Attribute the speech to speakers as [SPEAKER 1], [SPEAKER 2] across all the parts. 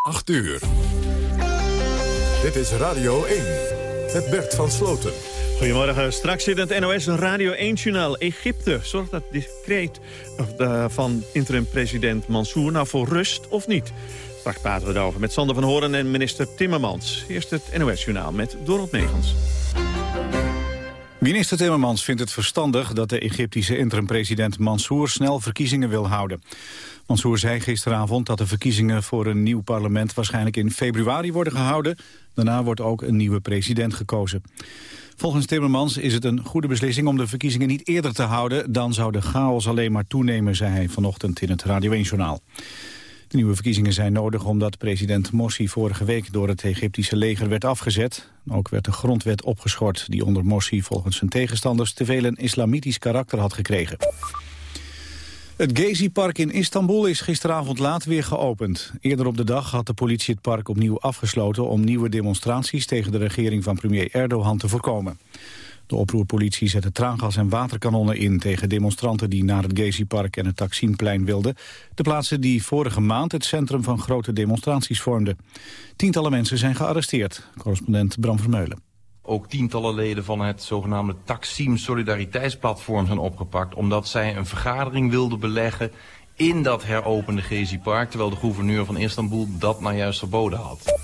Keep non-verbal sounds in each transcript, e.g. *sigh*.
[SPEAKER 1] 8 uur. Dit is Radio 1 met Bert van Sloten.
[SPEAKER 2] Goedemorgen. Straks zit het NOS Radio 1-journaal. Egypte zorgt dat decreet van interim-president Mansour nou voor rust of niet? Straks praten we erover met Sander van Horen en minister Timmermans. Eerst het NOS-journaal met Dorot Megens.
[SPEAKER 3] Minister Timmermans vindt het verstandig dat de Egyptische interim-president Mansour snel verkiezingen wil houden. Mansour zei gisteravond dat de verkiezingen voor een nieuw parlement waarschijnlijk in februari worden gehouden. Daarna wordt ook een nieuwe president gekozen. Volgens Timmermans is het een goede beslissing om de verkiezingen niet eerder te houden. Dan zou de chaos alleen maar toenemen, zei hij vanochtend in het Radio 1-journaal. De nieuwe verkiezingen zijn nodig omdat president Morsi vorige week door het Egyptische leger werd afgezet. Ook werd de grondwet opgeschort die onder Morsi volgens zijn tegenstanders te veel een islamitisch karakter had gekregen. Het Gezi-park in Istanbul is gisteravond laat weer geopend. Eerder op de dag had de politie het park opnieuw afgesloten... om nieuwe demonstraties tegen de regering van premier Erdogan te voorkomen. De oproerpolitie zette traangas en waterkanonnen in... tegen demonstranten die naar het Gezi-park en het Taksimplein wilden. De plaatsen die vorige maand het centrum van grote demonstraties vormden. Tientallen mensen zijn gearresteerd. Correspondent Bram Vermeulen.
[SPEAKER 4] Ook tientallen leden van het zogenaamde Taksim Solidariteitsplatform zijn opgepakt... omdat zij een vergadering wilden beleggen in dat heropende Gezi-park... terwijl de gouverneur van Istanbul dat nou juist verboden had.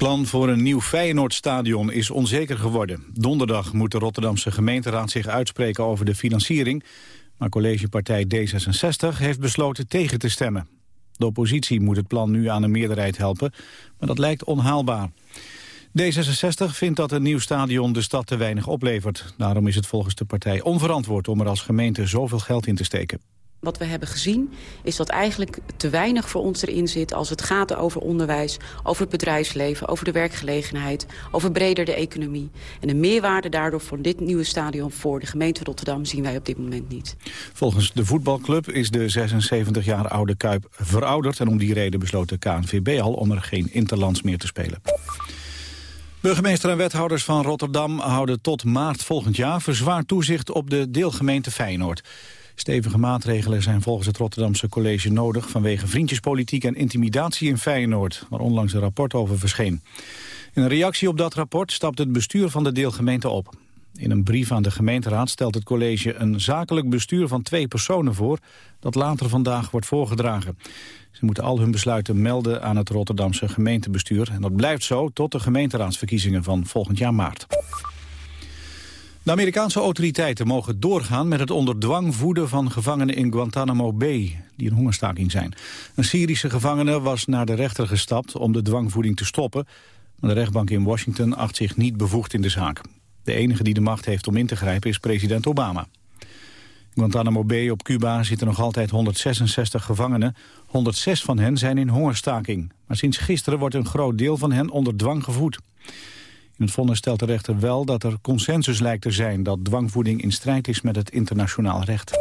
[SPEAKER 3] Plan voor een nieuw Feyenoordstadion is onzeker geworden. Donderdag moet de Rotterdamse gemeenteraad zich uitspreken over de financiering... maar collegepartij D66 heeft besloten tegen te stemmen. De oppositie moet het plan nu aan een meerderheid helpen, maar dat lijkt onhaalbaar. D66 vindt dat een nieuw stadion de stad te weinig oplevert. Daarom is het volgens de partij onverantwoord om er als gemeente zoveel geld in te steken.
[SPEAKER 5] Wat we hebben gezien is dat eigenlijk te weinig voor ons erin zit... als het gaat over onderwijs, over het bedrijfsleven, over de werkgelegenheid... over breder de economie. En de meerwaarde daardoor voor dit nieuwe stadion voor de gemeente Rotterdam... zien wij op dit moment niet.
[SPEAKER 3] Volgens de voetbalclub is de 76 jaar oude Kuip verouderd... en om die reden besloot de KNVB al om er geen interlands meer te spelen. Burgemeester en wethouders van Rotterdam houden tot maart volgend jaar verzwaard toezicht op de deelgemeente Feyenoord. Stevige maatregelen zijn volgens het Rotterdamse college nodig vanwege vriendjespolitiek en intimidatie in Feyenoord, waar onlangs een rapport over verscheen. In reactie op dat rapport stapt het bestuur van de deelgemeente op. In een brief aan de gemeenteraad stelt het college een zakelijk bestuur van twee personen voor... dat later vandaag wordt voorgedragen. Ze moeten al hun besluiten melden aan het Rotterdamse gemeentebestuur. En dat blijft zo tot de gemeenteraadsverkiezingen van volgend jaar maart. De Amerikaanse autoriteiten mogen doorgaan met het onder dwang voeden van gevangenen in Guantanamo Bay, die in hongerstaking zijn. Een Syrische gevangene was naar de rechter gestapt om de dwangvoeding te stoppen, maar de rechtbank in Washington acht zich niet bevoegd in de zaak. De enige die de macht heeft om in te grijpen is president Obama. In Guantanamo Bay op Cuba zitten nog altijd 166 gevangenen. 106 van hen zijn in hongerstaking. Maar sinds gisteren wordt een groot deel van hen onder dwang gevoed. In het vonnis stelt de rechter wel dat er consensus lijkt te zijn... dat dwangvoeding in strijd is met het internationaal recht.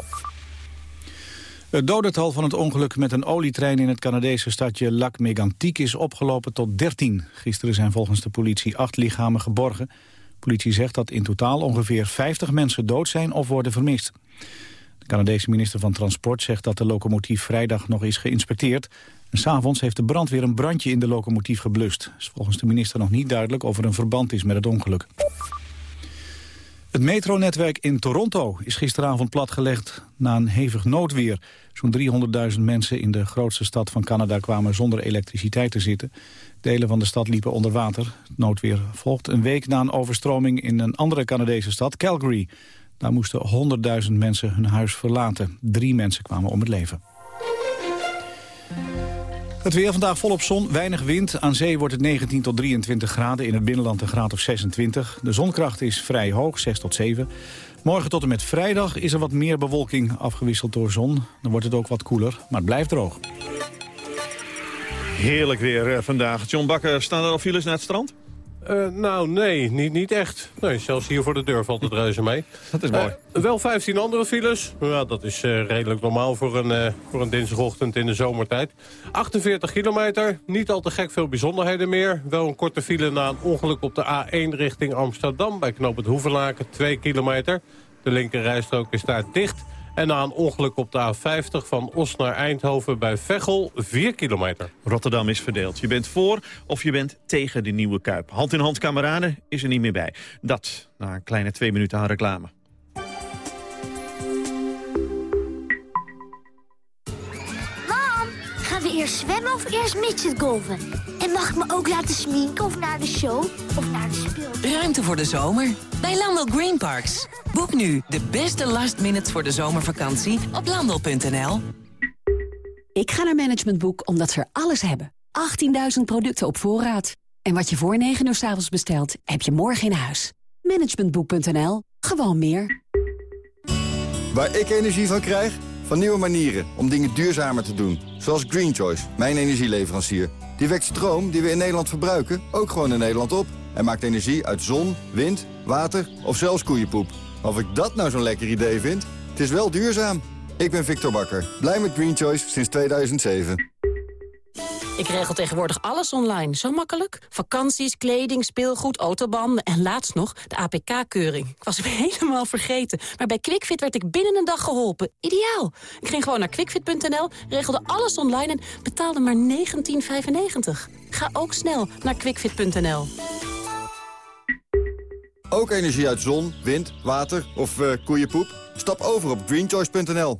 [SPEAKER 3] Het dodental van het ongeluk met een olietrein in het Canadese stadje Lac Mégantic is opgelopen tot 13. Gisteren zijn volgens de politie acht lichamen geborgen politie zegt dat in totaal ongeveer 50 mensen dood zijn of worden vermist. De Canadese minister van Transport zegt dat de locomotief vrijdag nog is geïnspecteerd. S'avonds heeft de brandweer een brandje in de locomotief geblust. is volgens de minister nog niet duidelijk of er een verband is met het ongeluk. Het metronetwerk in Toronto is gisteravond platgelegd na een hevig noodweer. Zo'n 300.000 mensen in de grootste stad van Canada kwamen zonder elektriciteit te zitten. Delen van de stad liepen onder water. Het noodweer volgt een week na een overstroming in een andere Canadese stad, Calgary. Daar moesten 100.000 mensen hun huis verlaten. Drie mensen kwamen om het leven. Het weer vandaag volop zon, weinig wind. Aan zee wordt het 19 tot 23 graden, in het binnenland een graad of 26. De zonkracht is vrij hoog, 6 tot 7. Morgen tot en met vrijdag is er wat meer bewolking afgewisseld door zon. Dan wordt het ook wat koeler, maar het blijft droog.
[SPEAKER 2] Heerlijk weer eh, vandaag. John Bakker, staan er al files naar het strand?
[SPEAKER 6] Uh, nou, nee, niet, niet echt. Nee, zelfs hier voor de deur valt het reuze mee.
[SPEAKER 2] Dat is mooi.
[SPEAKER 6] Uh, wel 15 andere files. Ja, dat is uh, redelijk normaal voor een, voor een dinsdagochtend in de zomertijd. 48 kilometer, niet al te gek veel bijzonderheden meer. Wel een korte file na een ongeluk op de A1 richting Amsterdam... bij knoop het Hoevelaken, 2 kilometer. De linker rijstrook is daar dicht... En na een ongeluk op de A50 van Os naar Eindhoven bij Veghel 4 kilometer.
[SPEAKER 2] Rotterdam is verdeeld. Je bent voor of je bent tegen de nieuwe Kuip. Hand in hand kameraden is er niet meer bij. Dat na een kleine twee minuten aan reclame.
[SPEAKER 7] Eerst zwemmen of eerst golven? En mag ik me ook laten sminken of naar de show of naar de speel?
[SPEAKER 8] Ruimte voor de zomer bij Landel Green Parks. Boek nu de beste last minutes voor de zomervakantie op landel.nl.
[SPEAKER 9] Ik ga naar Management Boek omdat ze er alles hebben. 18.000 producten op voorraad. En wat je voor 9 uur s avonds bestelt, heb je morgen in huis. Managementboek.nl. Gewoon meer.
[SPEAKER 10] Waar ik energie van krijg? Van nieuwe manieren om dingen duurzamer te doen. Zoals Green Choice, mijn energieleverancier. Die wekt stroom die we in Nederland verbruiken ook gewoon in Nederland op. En maakt energie uit zon, wind, water of zelfs koeienpoep. Of ik dat nou zo'n lekker idee vind? Het is wel duurzaam. Ik ben Victor Bakker, blij met Green Choice sinds 2007.
[SPEAKER 11] Ik regel tegenwoordig alles online. Zo makkelijk. Vakanties, kleding, speelgoed, autobanden en laatst nog de APK-keuring. Ik was hem *laughs* helemaal vergeten. Maar bij QuickFit werd ik binnen een dag geholpen. Ideaal. Ik ging gewoon naar quickfit.nl, regelde alles online en betaalde maar 19,95. Ga ook snel naar quickfit.nl.
[SPEAKER 10] Ook energie uit zon, wind, water of uh, koeienpoep? Stap over op greenchoice.nl.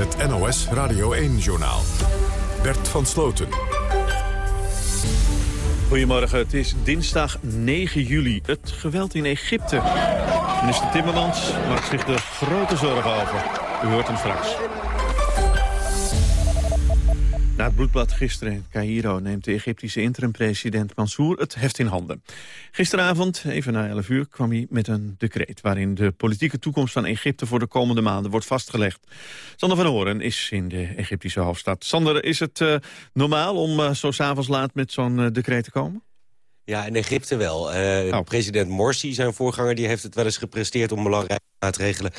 [SPEAKER 1] Het NOS Radio 1-journaal. Bert van Sloten.
[SPEAKER 2] Goedemorgen, het is dinsdag 9 juli. Het geweld in Egypte. Minister Timmermans maakt zich er grote zorgen over. U hoort hem straks. Na het bloedbad gisteren in Cairo neemt de Egyptische interim-president Mansour het heft in handen. Gisteravond, even na 11 uur, kwam hij met een decreet... waarin de politieke toekomst van Egypte voor de komende maanden wordt vastgelegd. Sander van Horen is in de Egyptische hoofdstad. Sander, is het uh, normaal om uh, zo s'avonds laat met zo'n uh, decreet te komen?
[SPEAKER 12] Ja, in Egypte wel. Oh. President Morsi, zijn voorganger, die heeft het wel eens gepresteerd... om belangrijke maatregelen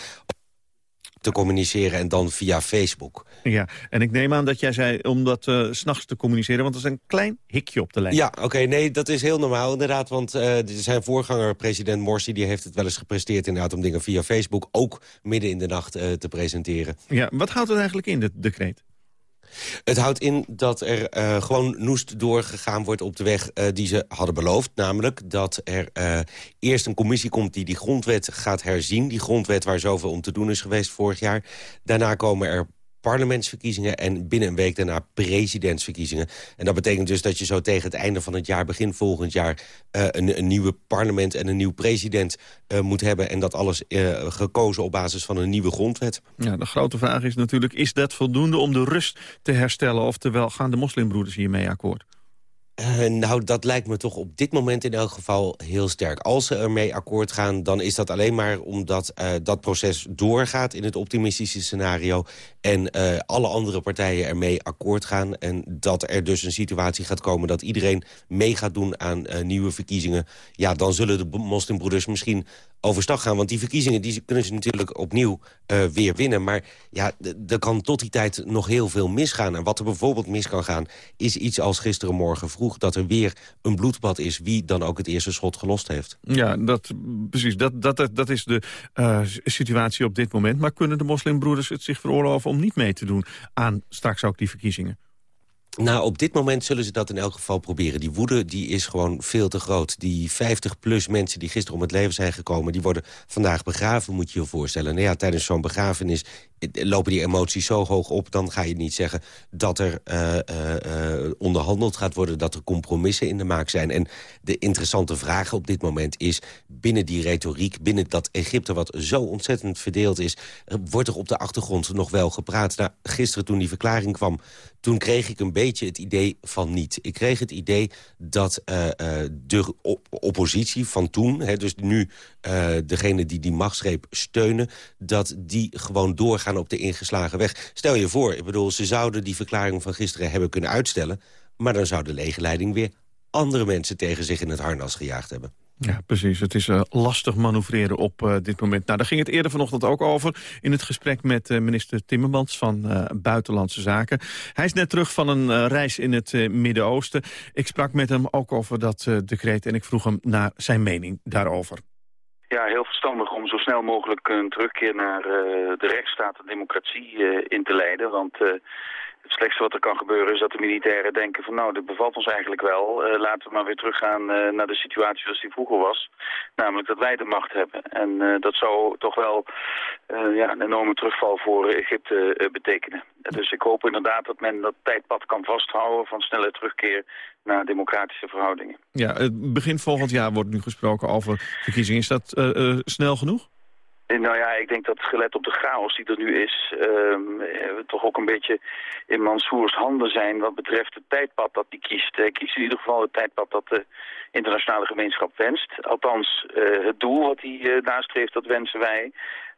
[SPEAKER 12] te communiceren en dan via Facebook.
[SPEAKER 2] Ja, en ik neem aan dat jij zei om dat uh, s'nachts te communiceren... want er is een klein hikje op de lijn.
[SPEAKER 12] Ja, oké, nee, dat is heel normaal inderdaad... want uh, zijn voorganger, president Morsi, die heeft het wel eens gepresteerd... inderdaad om dingen via Facebook ook midden in de nacht uh, te presenteren.
[SPEAKER 2] Ja, wat houdt het eigenlijk in, dit decreet?
[SPEAKER 12] Het houdt in dat er uh, gewoon noest doorgegaan wordt op de weg uh, die ze hadden beloofd. Namelijk dat er uh, eerst een commissie komt die die grondwet gaat herzien. Die grondwet waar zoveel om te doen is geweest vorig jaar. Daarna komen er parlementsverkiezingen... en binnen een week daarna presidentsverkiezingen. En dat betekent dus dat je zo tegen het einde van het jaar... begin volgend jaar uh, een, een nieuwe parlement en een nieuw president uh, moet hebben... en dat alles uh, gekozen op basis van een nieuwe grondwet.
[SPEAKER 2] Ja, de grote vraag is natuurlijk, is dat voldoende om de rust te herstellen... oftewel gaan de moslimbroeders hiermee akkoord?
[SPEAKER 12] Uh, nou, dat lijkt me toch op dit moment in elk geval heel sterk. Als ze ermee akkoord gaan, dan is dat alleen maar omdat uh, dat proces doorgaat in het optimistische scenario. En uh, alle andere partijen ermee akkoord gaan. En dat er dus een situatie gaat komen dat iedereen mee gaat doen aan nieuwe verkiezingen. Ja, dan zullen de moslimbroeders misschien overstag gaan. Want die verkiezingen die kunnen ze natuurlijk opnieuw uh, weer winnen. Maar ja, er kan tot die tijd nog heel veel misgaan. En wat er bijvoorbeeld mis kan gaan... is iets als gisteren morgen vroeg... dat er weer een bloedbad is wie dan ook het eerste schot gelost heeft.
[SPEAKER 2] Ja, dat, precies. Dat, dat, dat is de uh, situatie op dit moment. Maar kunnen de moslimbroeders het zich veroorloven om niet mee te doen... aan straks ook die verkiezingen?
[SPEAKER 12] Nou, op dit moment zullen ze dat in elk geval proberen. Die woede die is gewoon veel te groot. Die 50-plus mensen die gisteren om het leven zijn gekomen... die worden vandaag begraven, moet je je voorstellen. Nou ja, tijdens zo'n begrafenis lopen die emoties zo hoog op... dan ga je niet zeggen dat er uh, uh, onderhandeld gaat worden... dat er compromissen in de maak zijn. En de interessante vraag op dit moment is... binnen die retoriek, binnen dat Egypte wat zo ontzettend verdeeld is... wordt er op de achtergrond nog wel gepraat. Nou, gisteren toen die verklaring kwam toen kreeg ik een beetje het idee van niet. Ik kreeg het idee dat uh, de oppositie van toen... Hè, dus nu uh, degene die die machtsgreep steunen... dat die gewoon doorgaan op de ingeslagen weg. Stel je voor, ik bedoel, ze zouden die verklaring van gisteren hebben kunnen uitstellen... maar dan zou de lege leiding weer andere mensen tegen zich in het harnas gejaagd hebben.
[SPEAKER 2] Ja, precies. Het is uh, lastig manoeuvreren op uh, dit moment. Nou, daar ging het eerder vanochtend ook over... in het gesprek met uh, minister Timmermans van Buitenlandse Zaken. Hij is net terug van een reis in het Midden-Oosten. Ik sprak met hem ook over dat decreet en ik vroeg hem naar zijn mening daarover.
[SPEAKER 13] Ja, heel verstandig om zo snel mogelijk een terugkeer naar de rechtsstaat en democratie in te leiden. Want het slechtste wat er kan gebeuren is dat de militairen denken van nou, dit bevalt ons eigenlijk wel. Uh, laten we maar weer teruggaan uh, naar de situatie zoals die vroeger was. Namelijk dat wij de macht hebben. En uh, dat zou toch wel ja, een enorme terugval voor Egypte betekenen. Dus ik hoop inderdaad dat men dat tijdpad kan vasthouden van snelle terugkeer naar democratische verhoudingen.
[SPEAKER 2] Ja, begin volgend jaar wordt nu gesproken over verkiezingen. Is dat snel genoeg?
[SPEAKER 13] Nou ja, ik denk dat gelet op de chaos die er nu is... Um, we toch ook een beetje in Mansours handen zijn... wat betreft het tijdpad dat hij kiest. Hij kiest in ieder geval het tijdpad dat de internationale gemeenschap wenst. Althans, uh, het doel wat hij uh, nastreeft, dat wensen wij.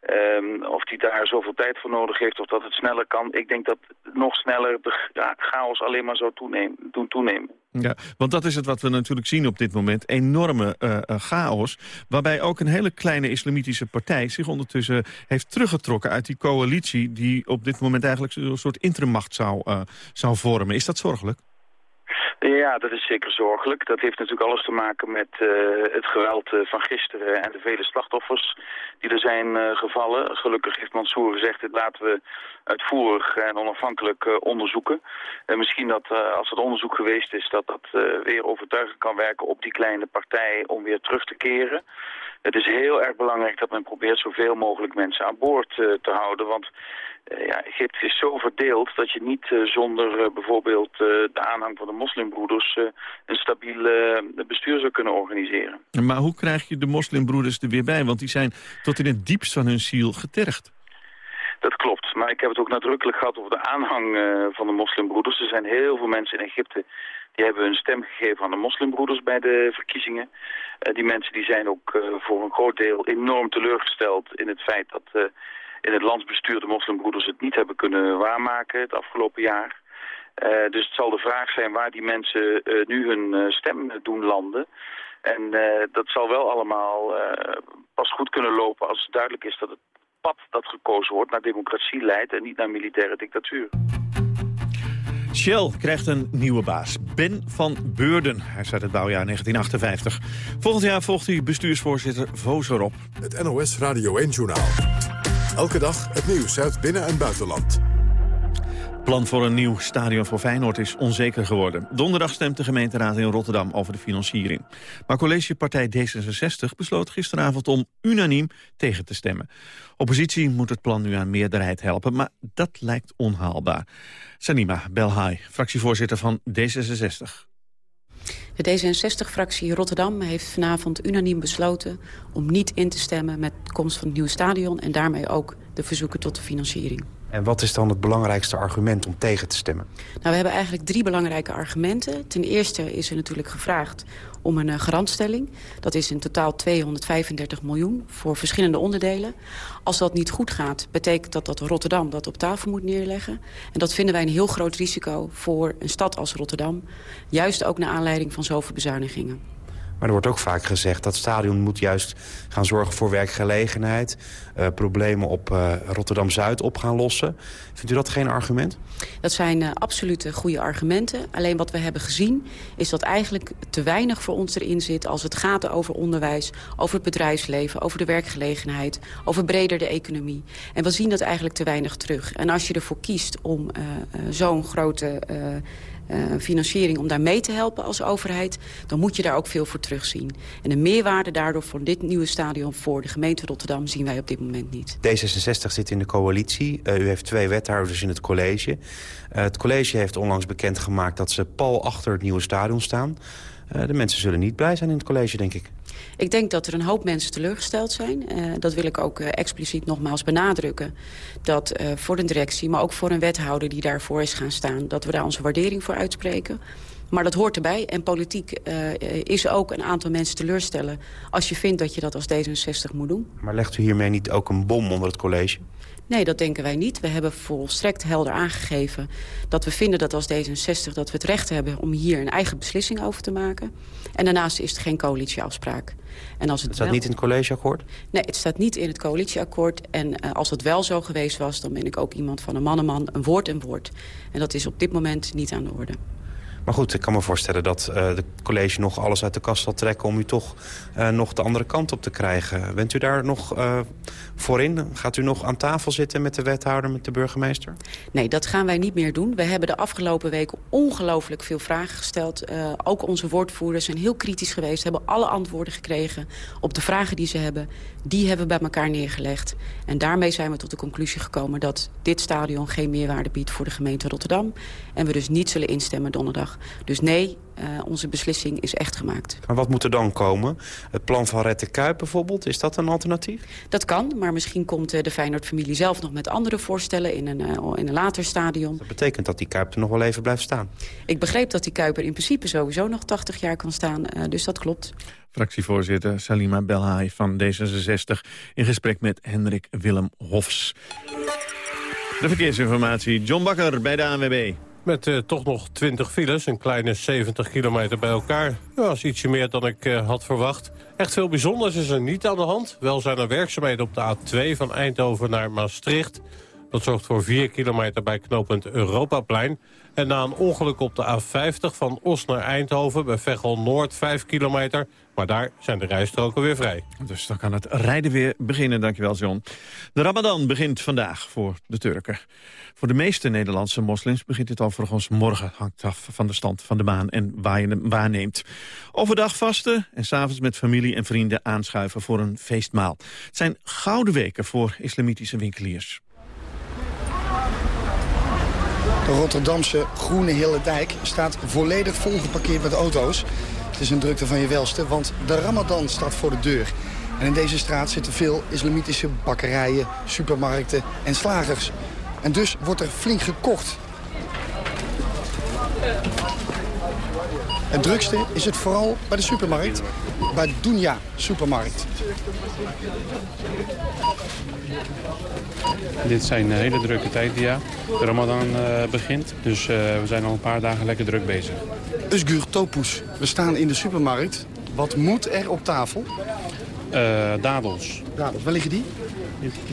[SPEAKER 13] Um, of hij daar zoveel tijd voor nodig heeft of dat het sneller kan. Ik denk dat nog sneller de chaos alleen maar zou toenemen, doen toenemen.
[SPEAKER 2] Ja, want dat is het wat we natuurlijk zien op dit moment. Enorme uh, chaos. Waarbij ook een hele kleine islamitische partij zich ondertussen heeft teruggetrokken uit die coalitie... die op dit moment eigenlijk een soort interimmacht zou, uh, zou vormen. Is dat zorgelijk?
[SPEAKER 13] Ja, dat is zeker zorgelijk. Dat heeft natuurlijk alles te maken met uh, het geweld uh, van gisteren en de vele slachtoffers die er zijn uh, gevallen. Gelukkig heeft Mansour gezegd, dit laten we uitvoerig en onafhankelijk onderzoeken. En misschien dat als het onderzoek geweest is, dat dat weer overtuigend kan werken op die kleine partij om weer terug te keren. Het is heel erg belangrijk dat men probeert zoveel mogelijk mensen aan boord te houden, want ja, Egypte is zo verdeeld dat je niet uh, zonder uh, bijvoorbeeld de aanhang van de moslimbroeders een stabiel bestuur zou kunnen organiseren.
[SPEAKER 2] Maar hoe krijg je de moslimbroeders er weer bij? Want die zijn tot in het diepst van hun ziel getergd.
[SPEAKER 13] Dat klopt, maar ik heb het ook nadrukkelijk gehad over de aanhang van de moslimbroeders. Er zijn heel veel mensen in Egypte die hebben hun stem gegeven aan de moslimbroeders bij de verkiezingen. die mensen die zijn ook voor een groot deel enorm teleurgesteld in het feit dat in het landsbestuur de moslimbroeders het niet hebben kunnen waarmaken het afgelopen jaar. Uh, dus het zal de vraag zijn waar die mensen uh, nu hun uh, stem doen landen. En dat zal wel allemaal pas goed kunnen lopen als het duidelijk is dat het pad dat gekozen wordt naar democratie leidt en niet naar militaire dictatuur.
[SPEAKER 2] Shell krijgt een nieuwe baas, Ben van Beurden. Hij is uit het bouwjaar 1958. Volgend jaar volgt hij bestuursvoorzitter Vozer op.
[SPEAKER 1] Het NOS Radio 1-journaal. Elke dag het nieuws uit binnen- en buitenland.
[SPEAKER 2] plan voor een nieuw stadion voor Feyenoord is onzeker geworden. Donderdag stemt de gemeenteraad in Rotterdam over de financiering. Maar collegepartij D66 besloot gisteravond om unaniem tegen te stemmen. Oppositie moet het plan nu aan meerderheid helpen, maar dat lijkt onhaalbaar. Sanima Belhaai, fractievoorzitter van D66.
[SPEAKER 5] De D66-fractie Rotterdam heeft vanavond unaniem besloten... om niet in te stemmen met de komst van het nieuwe stadion... en daarmee ook de verzoeken tot de financiering.
[SPEAKER 14] En wat is dan het belangrijkste argument om tegen te stemmen?
[SPEAKER 5] Nou, we hebben eigenlijk drie belangrijke argumenten. Ten eerste is er natuurlijk gevraagd om een uh, garantstelling. Dat is in totaal 235 miljoen voor verschillende onderdelen. Als dat niet goed gaat, betekent dat dat Rotterdam dat op tafel moet neerleggen. En dat vinden wij een heel groot risico voor een stad als Rotterdam. Juist ook naar aanleiding van zoveel bezuinigingen.
[SPEAKER 14] Maar er wordt ook vaak gezegd dat het stadion moet juist gaan zorgen voor werkgelegenheid. Uh, problemen op uh, Rotterdam-Zuid op gaan lossen. Vindt u dat geen argument?
[SPEAKER 5] Dat zijn uh, absolute goede argumenten. Alleen wat we hebben gezien is dat eigenlijk te weinig voor ons erin zit... als het gaat over onderwijs, over het bedrijfsleven, over de werkgelegenheid... over breder de economie. En we zien dat eigenlijk te weinig terug. En als je ervoor kiest om zo'n grote financiering om daar mee te helpen als overheid... dan moet je daar ook veel voor terugzien. En de meerwaarde daardoor voor dit nieuwe stadion voor de gemeente Rotterdam zien wij op dit moment niet.
[SPEAKER 14] D66 zit in de coalitie. Uh, u heeft twee wethouders in het college. Uh, het college heeft onlangs bekendgemaakt dat ze pal achter het nieuwe stadion staan. Uh, de mensen zullen niet blij zijn in het college, denk ik.
[SPEAKER 5] Ik denk dat er een hoop mensen teleurgesteld zijn. Uh, dat wil ik ook uh, expliciet nogmaals benadrukken. Dat voor een directie, maar ook voor een wethouder die daarvoor is gaan staan... dat we daar onze waardering voor uitspreken. Maar dat hoort erbij. En politiek uh, is ook een aantal mensen teleurstellen... als je vindt dat je dat als D66 moet doen.
[SPEAKER 14] Maar legt u hiermee niet ook een bom onder het college?
[SPEAKER 5] Nee, dat denken wij niet. We hebben volstrekt helder aangegeven dat we vinden dat als D66... dat we het recht hebben om hier een eigen beslissing over te maken. En daarnaast is het geen coalitieafspraak.
[SPEAKER 14] En als het, staat wel... niet in het collegeakkoord?
[SPEAKER 5] Nee, het staat niet in het coalitieakkoord. En uh, als het wel zo geweest was, dan ben ik ook iemand van een man een woord en woord. En dat is op dit moment niet aan de orde.
[SPEAKER 14] Maar goed, ik kan me voorstellen dat het college nog alles uit de kast zal trekken... om u toch uh, nog de andere kant op te krijgen. Bent u daar nog uh, voor in? Gaat u nog aan tafel zitten met de wethouder, met de burgemeester?
[SPEAKER 5] Nee, dat gaan wij niet meer doen. We hebben de afgelopen weken ongelooflijk veel vragen gesteld. ook onze woordvoerders zijn heel kritisch geweest. Hebben alle antwoorden gekregen op de vragen die ze hebben. Die hebben we bij elkaar neergelegd. En daarmee zijn we tot de conclusie gekomen... dat dit stadion geen meerwaarde biedt voor de gemeente Rotterdam. En we dus niet zullen instemmen donderdag. Dus nee, uh, onze beslissing is echt gemaakt.
[SPEAKER 14] Maar wat moet er dan komen? Het plan van Rette Kuip bijvoorbeeld, is dat een alternatief?
[SPEAKER 5] Dat kan, maar misschien komt uh, de Feyenoord-familie zelf nog met andere voorstellen in een, uh, in een later stadion.
[SPEAKER 14] Dat betekent dat die Kuip er nog wel even blijft staan?
[SPEAKER 5] Ik begreep dat die Kuip er in principe sowieso nog 80 jaar kan staan, dus dat klopt.
[SPEAKER 2] Fractievoorzitter Salima Belhaai van D66 in gesprek met Hendrik Willem Hofs. De verkeersinformatie, John Bakker bij de ANWB.
[SPEAKER 6] Met uh, toch nog 20 files, een kleine 70 kilometer bij elkaar. Dat is ietsje meer dan ik uh, had verwacht. Echt veel bijzonders is er niet aan de hand. Wel zijn er werkzaamheden op de A2 van Eindhoven naar Maastricht. Dat zorgt voor 4 kilometer bij knooppunt Europaplein. En na een ongeluk op de A50 van Os naar Eindhoven... bij Veghel Noord 5 kilometer. Maar daar zijn de rijstroken weer vrij.
[SPEAKER 2] Dus dan kan het rijden weer beginnen, dankjewel John. De Ramadan begint vandaag voor de Turken. Voor de meeste Nederlandse moslims begint het overigens morgen. Hangt af van de stand van de maan en waar je hem waarneemt. Overdag vasten en s'avonds met familie en vrienden aanschuiven voor een feestmaal. Het zijn gouden weken voor islamitische winkeliers.
[SPEAKER 15] De Rotterdamse Groene Hille Dijk staat volledig volgeparkeerd met auto's. Het is een drukte van je welste, want de Ramadan staat voor de deur. En in deze straat zitten veel islamitische bakkerijen, supermarkten en slagers. En dus wordt er flink gekocht. Het drukste is het vooral bij de supermarkt, bij Dunja Supermarkt.
[SPEAKER 16] Dit zijn hele drukke tijden, ja. De Ramadan uh, begint, dus uh, we zijn al een paar dagen lekker druk bezig.
[SPEAKER 15] Usgur Topus, we staan in de supermarkt. Wat moet er op tafel?
[SPEAKER 16] Uh, dadels.
[SPEAKER 15] Dadels, waar liggen die?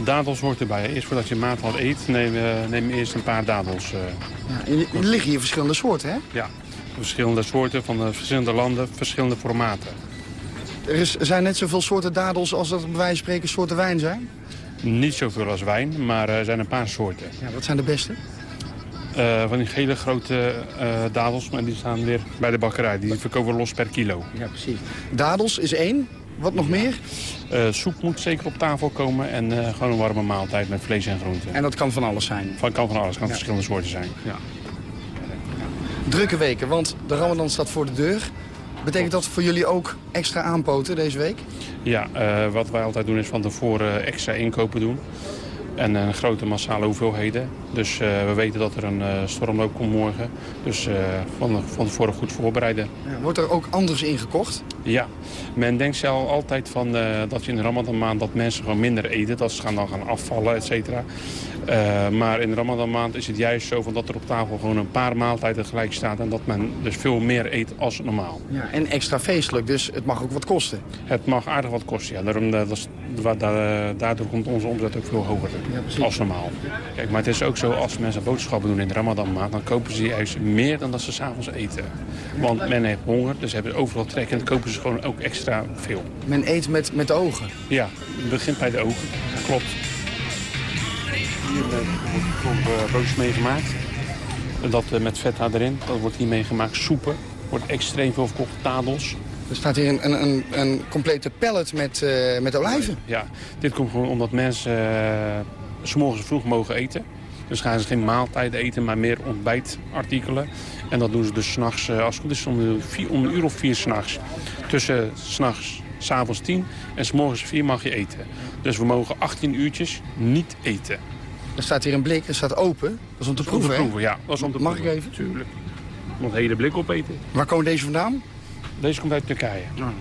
[SPEAKER 16] Dadels hoort erbij. Eerst voordat je maaltijd eet, neem, neem eerst een paar dadels.
[SPEAKER 15] Ja, er liggen hier verschillende soorten, hè?
[SPEAKER 16] Ja, verschillende soorten van verschillende landen, verschillende formaten.
[SPEAKER 15] Er, is, zijn net zoveel soorten dadels als dat bij wijze van spreken soorten wijn zijn?
[SPEAKER 16] Niet zoveel als wijn, maar er zijn een paar soorten.
[SPEAKER 15] Ja, wat zijn de beste?
[SPEAKER 16] Uh, van die hele grote uh, dadels, maar die staan weer bij de bakkerij. Die verkopen los per kilo.
[SPEAKER 15] Ja, precies. Dadels is één. Wat nog meer?
[SPEAKER 16] Uh, soep moet zeker op tafel komen en gewoon een warme maaltijd met vlees en groenten.
[SPEAKER 15] En dat kan van alles zijn?
[SPEAKER 16] Van, kan van alles, kan ja. verschillende soorten zijn. Ja.
[SPEAKER 15] Drukke weken, want de Ramadan staat voor de deur. Betekent dat voor jullie ook extra aanpoten deze week?
[SPEAKER 16] Ja, uh, wat wij altijd doen is van tevoren extra inkopen doen. En een grote massale hoeveelheden. Dus uh, we weten dat er een uh, stormloop komt morgen. Dus van, van tevoren goed voorbereiden.
[SPEAKER 15] Ja, wordt er ook anders ingekocht?
[SPEAKER 16] Ja. Men denkt zelf altijd van, dat je in de Ramadan maand dat mensen gewoon minder eten. Dat ze gaan dan gaan afvallen, et cetera. Uh, maar in de Ramadan maand is het juist zo van dat er op tafel gewoon een paar maaltijden gelijk staat. En dat men dus veel meer eet als normaal.
[SPEAKER 15] Ja, en extra feestelijk, dus het mag ook wat kosten.
[SPEAKER 16] Het mag aardig wat kosten, ja. Daarom, dat daardoor komt onze omzet ook veel hoger ja, als normaal. Kijk, maar het is ook zo, als mensen boodschappen doen in de Ramadan maand... dan kopen ze juist meer dan dat ze s'avonds eten. Want men heeft honger, dus hebben overal trek en dan kopen ze gewoon ook extra veel.
[SPEAKER 15] Men eet met, met de ogen?
[SPEAKER 16] Ja, het begint bij de ogen, klopt. Hier wordt broodjes meegemaakt. Dat met feta erin. Dat wordt hier meegemaakt. Soepen. wordt extreem veel verkocht. Tadels.
[SPEAKER 15] Er staat hier een, een, een, een complete pallet met, uh, met olijven.
[SPEAKER 16] Ja, dit komt gewoon omdat mensen uh, s morgens vroeg mogen eten. Dus gaan ze geen maaltijden eten, maar meer ontbijtartikelen. En dat doen ze dus s'nachts, uh, als het goed is, om een, vier, om een uur of vier s'nachts. Tussen s'nachts, s'avonds tien en s'morgens vier mag je eten. Dus we mogen 18 uurtjes niet eten.
[SPEAKER 15] Er staat hier een blik, er staat open. Dat is om te
[SPEAKER 16] dat
[SPEAKER 15] proeven,
[SPEAKER 16] om te proeven, ja. Dat is om te
[SPEAKER 15] Mag
[SPEAKER 16] proeven.
[SPEAKER 15] ik even?
[SPEAKER 16] Tuurlijk. Een hele blik opeten.
[SPEAKER 15] Waar komen deze vandaan?
[SPEAKER 16] Deze komt uit Turkije. Ja.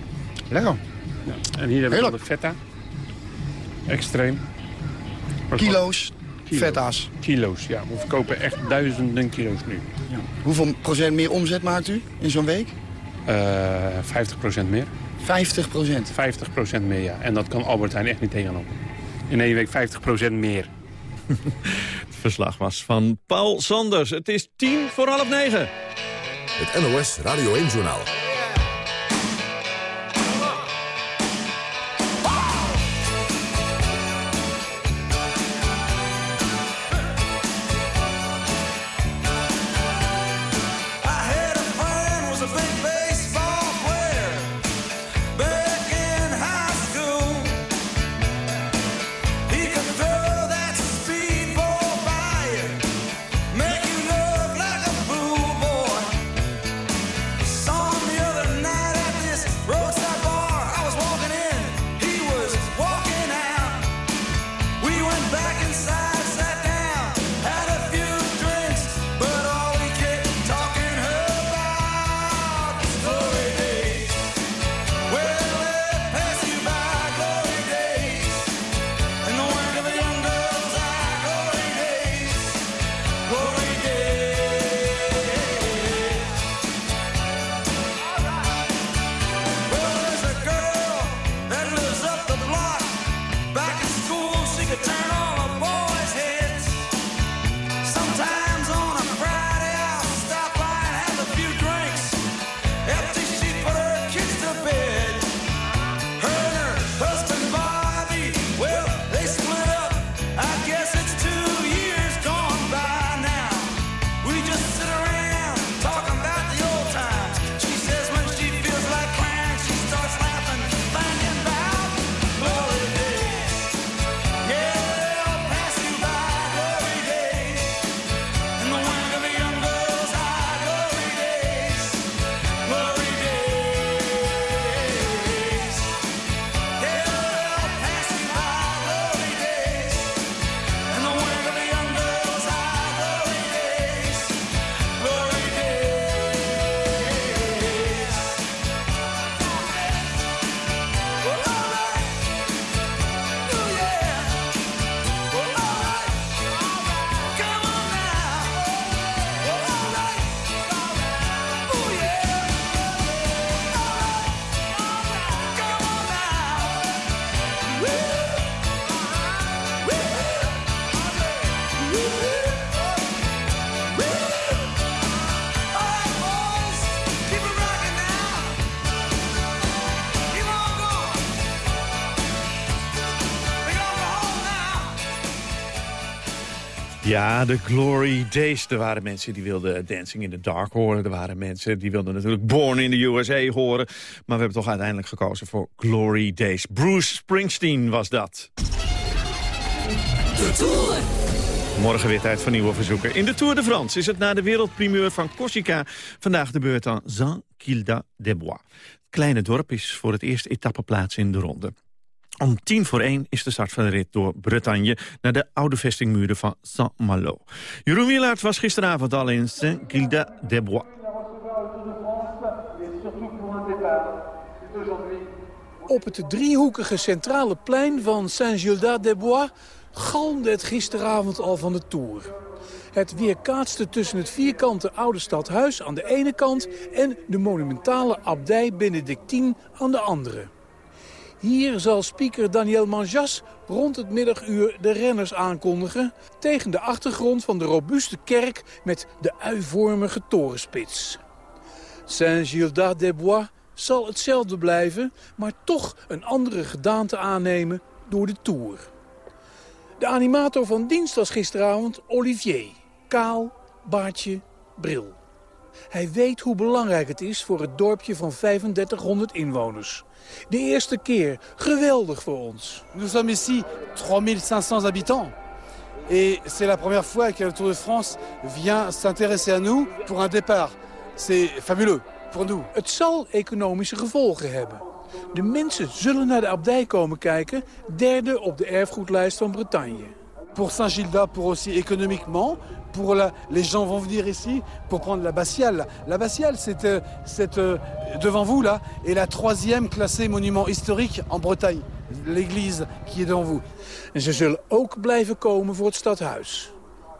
[SPEAKER 15] Lekker.
[SPEAKER 16] Ja. En hier hebben we de feta. Extreem.
[SPEAKER 15] Kilo's, feta's.
[SPEAKER 16] Kilo's, ja. We verkopen echt duizenden kilo's nu.
[SPEAKER 15] Ja. Hoeveel procent meer omzet maakt u in zo'n week?
[SPEAKER 16] Uh, 50 procent meer.
[SPEAKER 15] 50 procent?
[SPEAKER 16] 50 procent meer, ja. En dat kan Albert Heijn echt niet tegenop. In één week 50 procent meer. *laughs*
[SPEAKER 2] Het verslag was van Paul Sanders. Het is tien voor half negen.
[SPEAKER 17] Het NOS Radio 1-journaal.
[SPEAKER 2] Ja, de Glory Days. Er waren mensen die wilden Dancing in the Dark horen. Er waren mensen die wilden natuurlijk Born in the USA horen. Maar we hebben toch uiteindelijk gekozen voor Glory Days. Bruce Springsteen was dat.
[SPEAKER 18] De Tour.
[SPEAKER 2] Morgen weer tijd voor nieuwe verzoeken. In de Tour de France is het na de wereldprimeur van Corsica... vandaag de beurt aan Saint-Kilda-des-Bois. Het kleine dorp is voor het eerst etappeplaats in de ronde. Om tien voor één is de start van de rit door Bretagne... naar de oude vestingmuren van Saint-Malo. Jeroen Wielaert was gisteravond al in Saint-Gilda-des-Bois.
[SPEAKER 19] Op het driehoekige centrale plein van Saint-Gilda-des-Bois... galmde het gisteravond al van de Tour. Het weerkaatste tussen het vierkante oude stadhuis aan de ene kant... en de monumentale abdij Benedictine aan de andere. Hier zal speaker Daniel Manjas rond het middaguur de renners aankondigen... tegen de achtergrond van de robuuste kerk met de uivormige torenspits. Saint-Gildas-des-Bois zal hetzelfde blijven... maar toch een andere gedaante aannemen door de Tour. De animator van dienst was gisteravond Olivier. Kaal, baardje, bril. Hij weet hoe belangrijk het is voor het dorpje van 3500 inwoners. De eerste keer, geweldig voor ons.
[SPEAKER 20] Nous sommes ici 3500 habitants. Et c'est la première fois que le Tour de France vient s'intéresser à nous pour un départ. C'est fabuleux pour nous.
[SPEAKER 19] Het zal economische gevolgen hebben. De mensen zullen naar de abdij komen kijken, derde op de erfgoedlijst van Bretagne.
[SPEAKER 20] Pour Saint-Gilda, pour aussi économiquement, pour la, les gens vont venir ici pour prendre l'abbatiale. L'abbatiale, c'est euh, c'est, euh, devant vous là, est la troisième classée monument historique en Bretagne. L'église qui est devant vous.
[SPEAKER 19] En ze zullen ook blijven komen voor het stadhuis.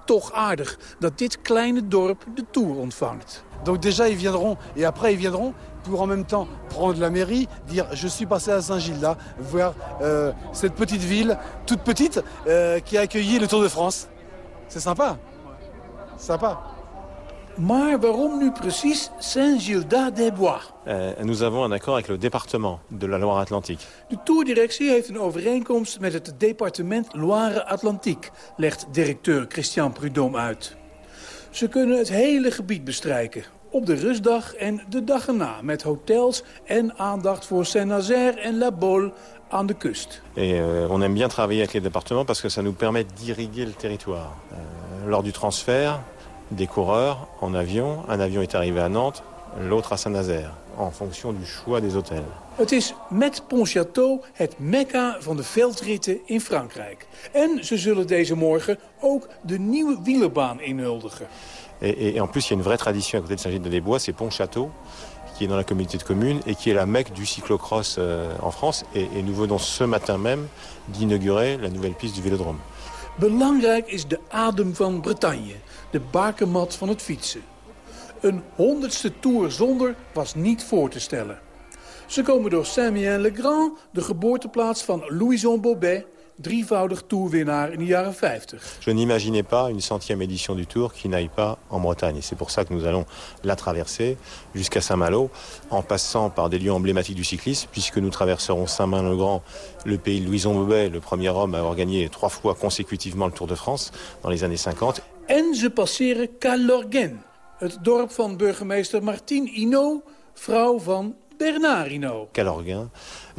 [SPEAKER 19] Toch aardig dat dit kleine dorp de Tour ontvangt.
[SPEAKER 20] Donc déjà ils viendront et après ils viendront pour en même temps prendre la mairie, dire je suis passé à Saint-Gilda, voir euh, cette petite ville, toute petite, euh, qui a accueilli le Tour de France. C'est sympa. Sympa.
[SPEAKER 19] Maar waarom nu precies Saint-Gildas-des-Bois?
[SPEAKER 21] Euh, nous avons un accord avec le département de la Loire-Atlantique.
[SPEAKER 19] De toerdirectie heeft een overeenkomst met het departement Loire-Atlantique, legt directeur Christian Prudhomme uit. Ze kunnen het hele gebied bestrijken, op de rustdag en de dag erna... met hotels en aandacht voor Saint-Nazaire en La Baule aan de kust.
[SPEAKER 21] Et euh, on aime bien travailler avec les départements parce que ça nous permet d'irriguer le territoire. Euh, lors du transfert des coureurs en avion, un avion est arrivé à Nantes, l'autre à Saint-Nazaire, en fonction du choix des hôtels.
[SPEAKER 19] Het is met Pontchâteau het mekka van de veldritten in Frankrijk. En ze zullen deze morgen ook de nieuwe wielerbaan inhuldigen.
[SPEAKER 21] Et, et- et en plus, il y a une vraie tradition à côté de Saint-Gilles-de-Bois, c'est Pont-Château, qui est dans la communauté de communes et qui est la mecque du cyclocross euh, en France. Et, et nous venons ce matin même d'inaugurer la nouvelle piste du vélodrome.
[SPEAKER 19] Belangrijk is de adem van Bretagne, de bakermat van het fietsen. Een honderdste tour zonder was niet voor te stellen. Ze komen door Saint-Mien-le-Grand, de geboorteplaats van Louison Bobet, drievoudig toerwinnaar in de jaren 50.
[SPEAKER 21] Je n'imaginais pas une centième édition du Tour qui n'aille pas en Bretagne. Et c'est pour ça que nous allons la traverser jusqu'à Saint-Malo, en passant par des lieux emblématiques du cyclisme, puisque nous traverserons Saint-Main-le-Grand, le pays de Louison Bobet, le premier homme à avoir gagné trois fois consécutivement le Tour de France dans les années 50.
[SPEAKER 19] En ze passeren Calorgen, het dorp van burgemeester Martine Hinault, vrouw van Bernard Hinault.
[SPEAKER 21] Calorguin,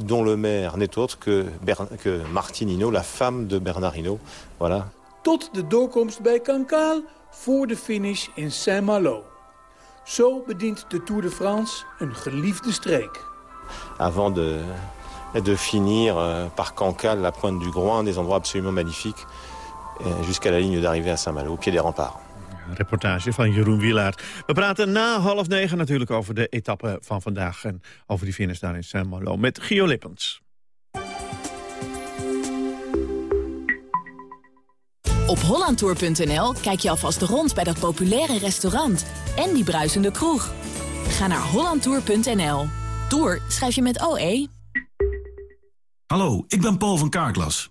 [SPEAKER 21] dont le maire n'est autre que, Ber- que Martine Hinault, la femme de Bernard Hinault. Voilà.
[SPEAKER 19] Tot de doorkomst bij Cancale voor de finish in Saint-Malo. Zo bedient de Tour de France een geliefde streek.
[SPEAKER 21] Avant de, de finir euh, par Cancale, la pointe du Groin, des endroits absolument magnifiques, jusqu'à la ligne d'arrivée à Saint-Malo, au pied des remparts.
[SPEAKER 2] Reportage van Jeroen Wielaert. We praten na half negen natuurlijk over de etappe van vandaag... en over die finish daar in Saint-Malo met Gio Lippens.
[SPEAKER 8] Op hollandtour.nl kijk je alvast rond bij dat populaire restaurant en die bruisende kroeg. Ga naar hollandtour.nl. Tour schrijf je met OE.
[SPEAKER 22] Hallo, ik ben Paul van Kaarklas.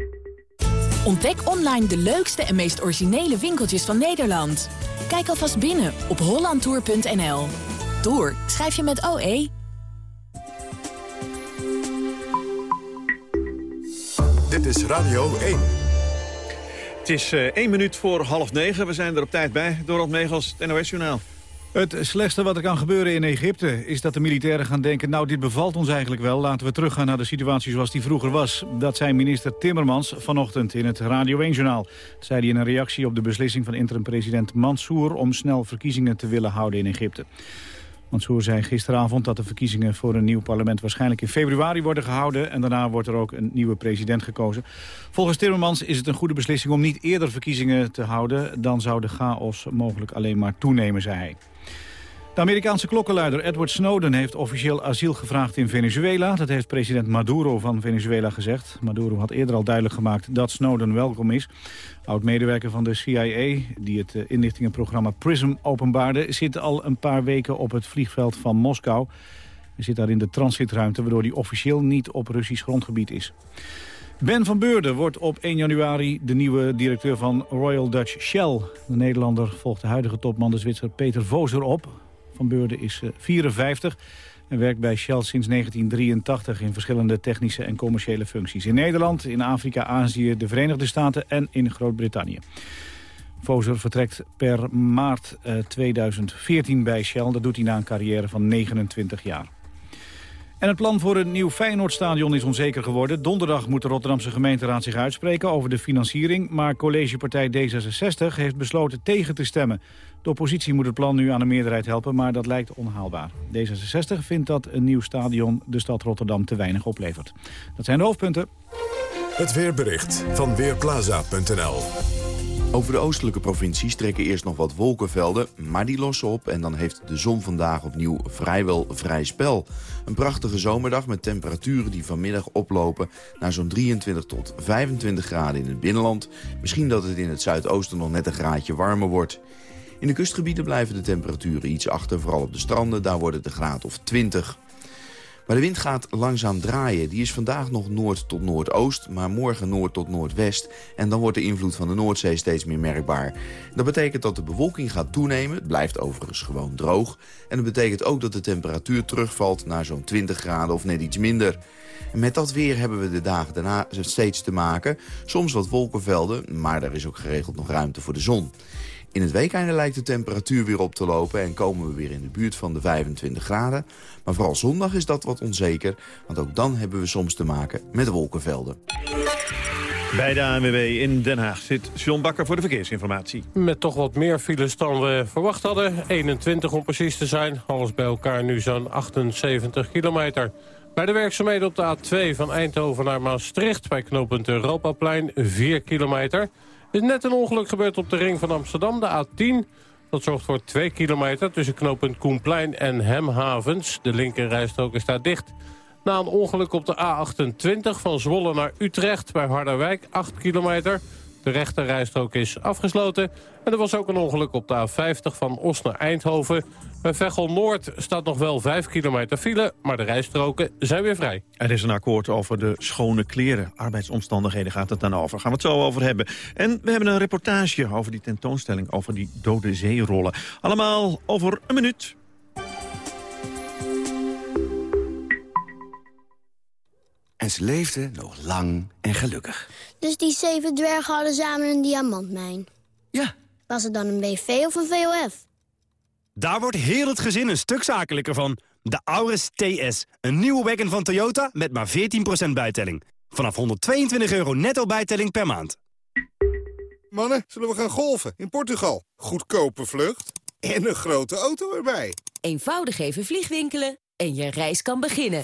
[SPEAKER 8] Ontdek online de leukste en meest originele winkeltjes van Nederland. Kijk alvast binnen op hollandtour.nl. Tour schrijf je met OE.
[SPEAKER 1] Dit is Radio 1.
[SPEAKER 2] Het is eh, één minuut voor half negen. We zijn er op tijd bij. Dorot Megels, het NOS-journaal.
[SPEAKER 23] Het slechtste wat er kan gebeuren in Egypte is dat de militairen gaan denken... nou, dit bevalt ons eigenlijk wel, laten we teruggaan naar de situatie zoals die vroeger was. Dat zei minister Timmermans vanochtend in het Radio 1-journaal. Dat zei hij in een reactie op de beslissing van interim-president Mansour... om snel verkiezingen te willen houden in Egypte.
[SPEAKER 3] Mansour zei gisteravond dat de verkiezingen voor een nieuw parlement waarschijnlijk in februari worden gehouden en daarna wordt er ook een nieuwe president gekozen. Volgens Timmermans is het een goede beslissing om niet eerder verkiezingen te houden, dan zou de chaos mogelijk alleen maar toenemen, zei hij. De Amerikaanse klokkenluider Edward Snowden heeft officieel asiel gevraagd in Venezuela. Dat heeft president Maduro van Venezuela gezegd. Maduro had eerder al duidelijk gemaakt dat Snowden welkom is. Oud-medewerker van de CIA, die het eh, inlichtingenprogramma PRISM openbaarde... zit al een paar weken op het vliegveld van Moskou. Hij zit daar in de transitruimte, waardoor hij officieel niet op Russisch grondgebied is. Ben van Beurden wordt op 1 januari de nieuwe directeur van Royal Dutch Shell. De Nederlander volgt de huidige topman, de Zwitser Peter Voser, op. Van Beurden is 54 eh, en werkt bij Shell sinds 1983 in verschillende technische en commerciële functies. In Nederland, in Afrika, Azië, de Verenigde Staten en in Groot-Brittannië. Vozer vertrekt per maart 2014 eh, bij Shell. Dat doet hij na een carrière van 29 jaar. En het plan voor een nieuw Feyenoordstadion is onzeker geworden. Donderdag moet de Rotterdamse gemeenteraad zich uitspreken over de financiering. Maar collegepartij D66 heeft besloten tegen te stemmen. De oppositie moet het plan nu aan een meerderheid helpen, maar dat lijkt onhaalbaar. D66 vindt dat een nieuw stadion de stad Rotterdam te weinig oplevert. Dat zijn de hoofdpunten.
[SPEAKER 1] Het weerbericht van Weerplaza.nl
[SPEAKER 24] over de oostelijke provincies trekken eerst nog wat wolkenvelden, maar die lossen op en dan heeft de zon vandaag opnieuw vrijwel vrij spel. Een prachtige zomerdag met temperaturen die vanmiddag oplopen naar zo'n 23 tot 25 graden in het binnenland. Misschien dat het in het zuidoosten nog net een graadje warmer wordt. In de kustgebieden blijven de temperaturen iets achter, vooral op de stranden. Daar wordt het een graad of 20. Maar de wind gaat langzaam draaien. Die is vandaag nog noord tot noordoost, maar morgen noord tot noordwest. En dan wordt de invloed van de Noordzee steeds meer merkbaar. Dat betekent dat de bewolking gaat toenemen. Het blijft overigens gewoon droog. En dat betekent ook dat de temperatuur terugvalt naar zo'n 20 graden of net iets minder. En met dat weer hebben we de dagen daarna steeds te maken. Soms wat wolkenvelden, maar er is ook geregeld nog ruimte voor de zon. In het weekende lijkt de temperatuur weer op te lopen en komen we weer in de buurt van de 25 graden. Maar vooral zondag is dat wat onzeker, want ook dan hebben we soms te maken met wolkenvelden.
[SPEAKER 2] Bij de ANWB in Den Haag zit John Bakker voor de verkeersinformatie.
[SPEAKER 6] Met toch wat meer files dan we verwacht hadden. 21 om precies te zijn. Alles bij elkaar nu zo'n 78 kilometer. Bij de werkzaamheden op de A2 van Eindhoven naar Maastricht... bij knooppunt Europaplein 4 kilometer... Er is net een ongeluk gebeurd op de ring van Amsterdam, de A10. Dat zorgt voor 2 kilometer tussen knooppunt Koenplein en Hemhavens. De linkerrijstrook is daar dicht. Na een ongeluk op de A28 van Zwolle naar Utrecht bij Harderwijk, 8 kilometer. De rechterrijstrook is afgesloten. En er was ook een ongeluk op de A50 van Os naar Eindhoven. Bij Veghel Noord staat nog wel 5 kilometer file, maar de rijstroken zijn weer vrij.
[SPEAKER 2] Er is een akkoord over de schone kleren. Arbeidsomstandigheden gaat het dan over. Gaan we het zo over hebben. En we hebben een reportage over die tentoonstelling, over die dode zeerollen. Allemaal over een minuut.
[SPEAKER 25] En ze leefden nog lang en gelukkig.
[SPEAKER 26] Dus die zeven dwergen hadden samen een diamantmijn?
[SPEAKER 25] Ja.
[SPEAKER 26] Was het dan een BV of een VOF?
[SPEAKER 27] Daar wordt heel het gezin een stuk zakelijker van. De Auris TS, een nieuwe wagon van Toyota met maar 14% bijtelling. Vanaf 122 euro netto bijtelling per maand.
[SPEAKER 20] Mannen, zullen we gaan golfen in Portugal? Goedkope vlucht en een grote auto erbij.
[SPEAKER 28] Eenvoudig even vliegwinkelen en je reis kan beginnen.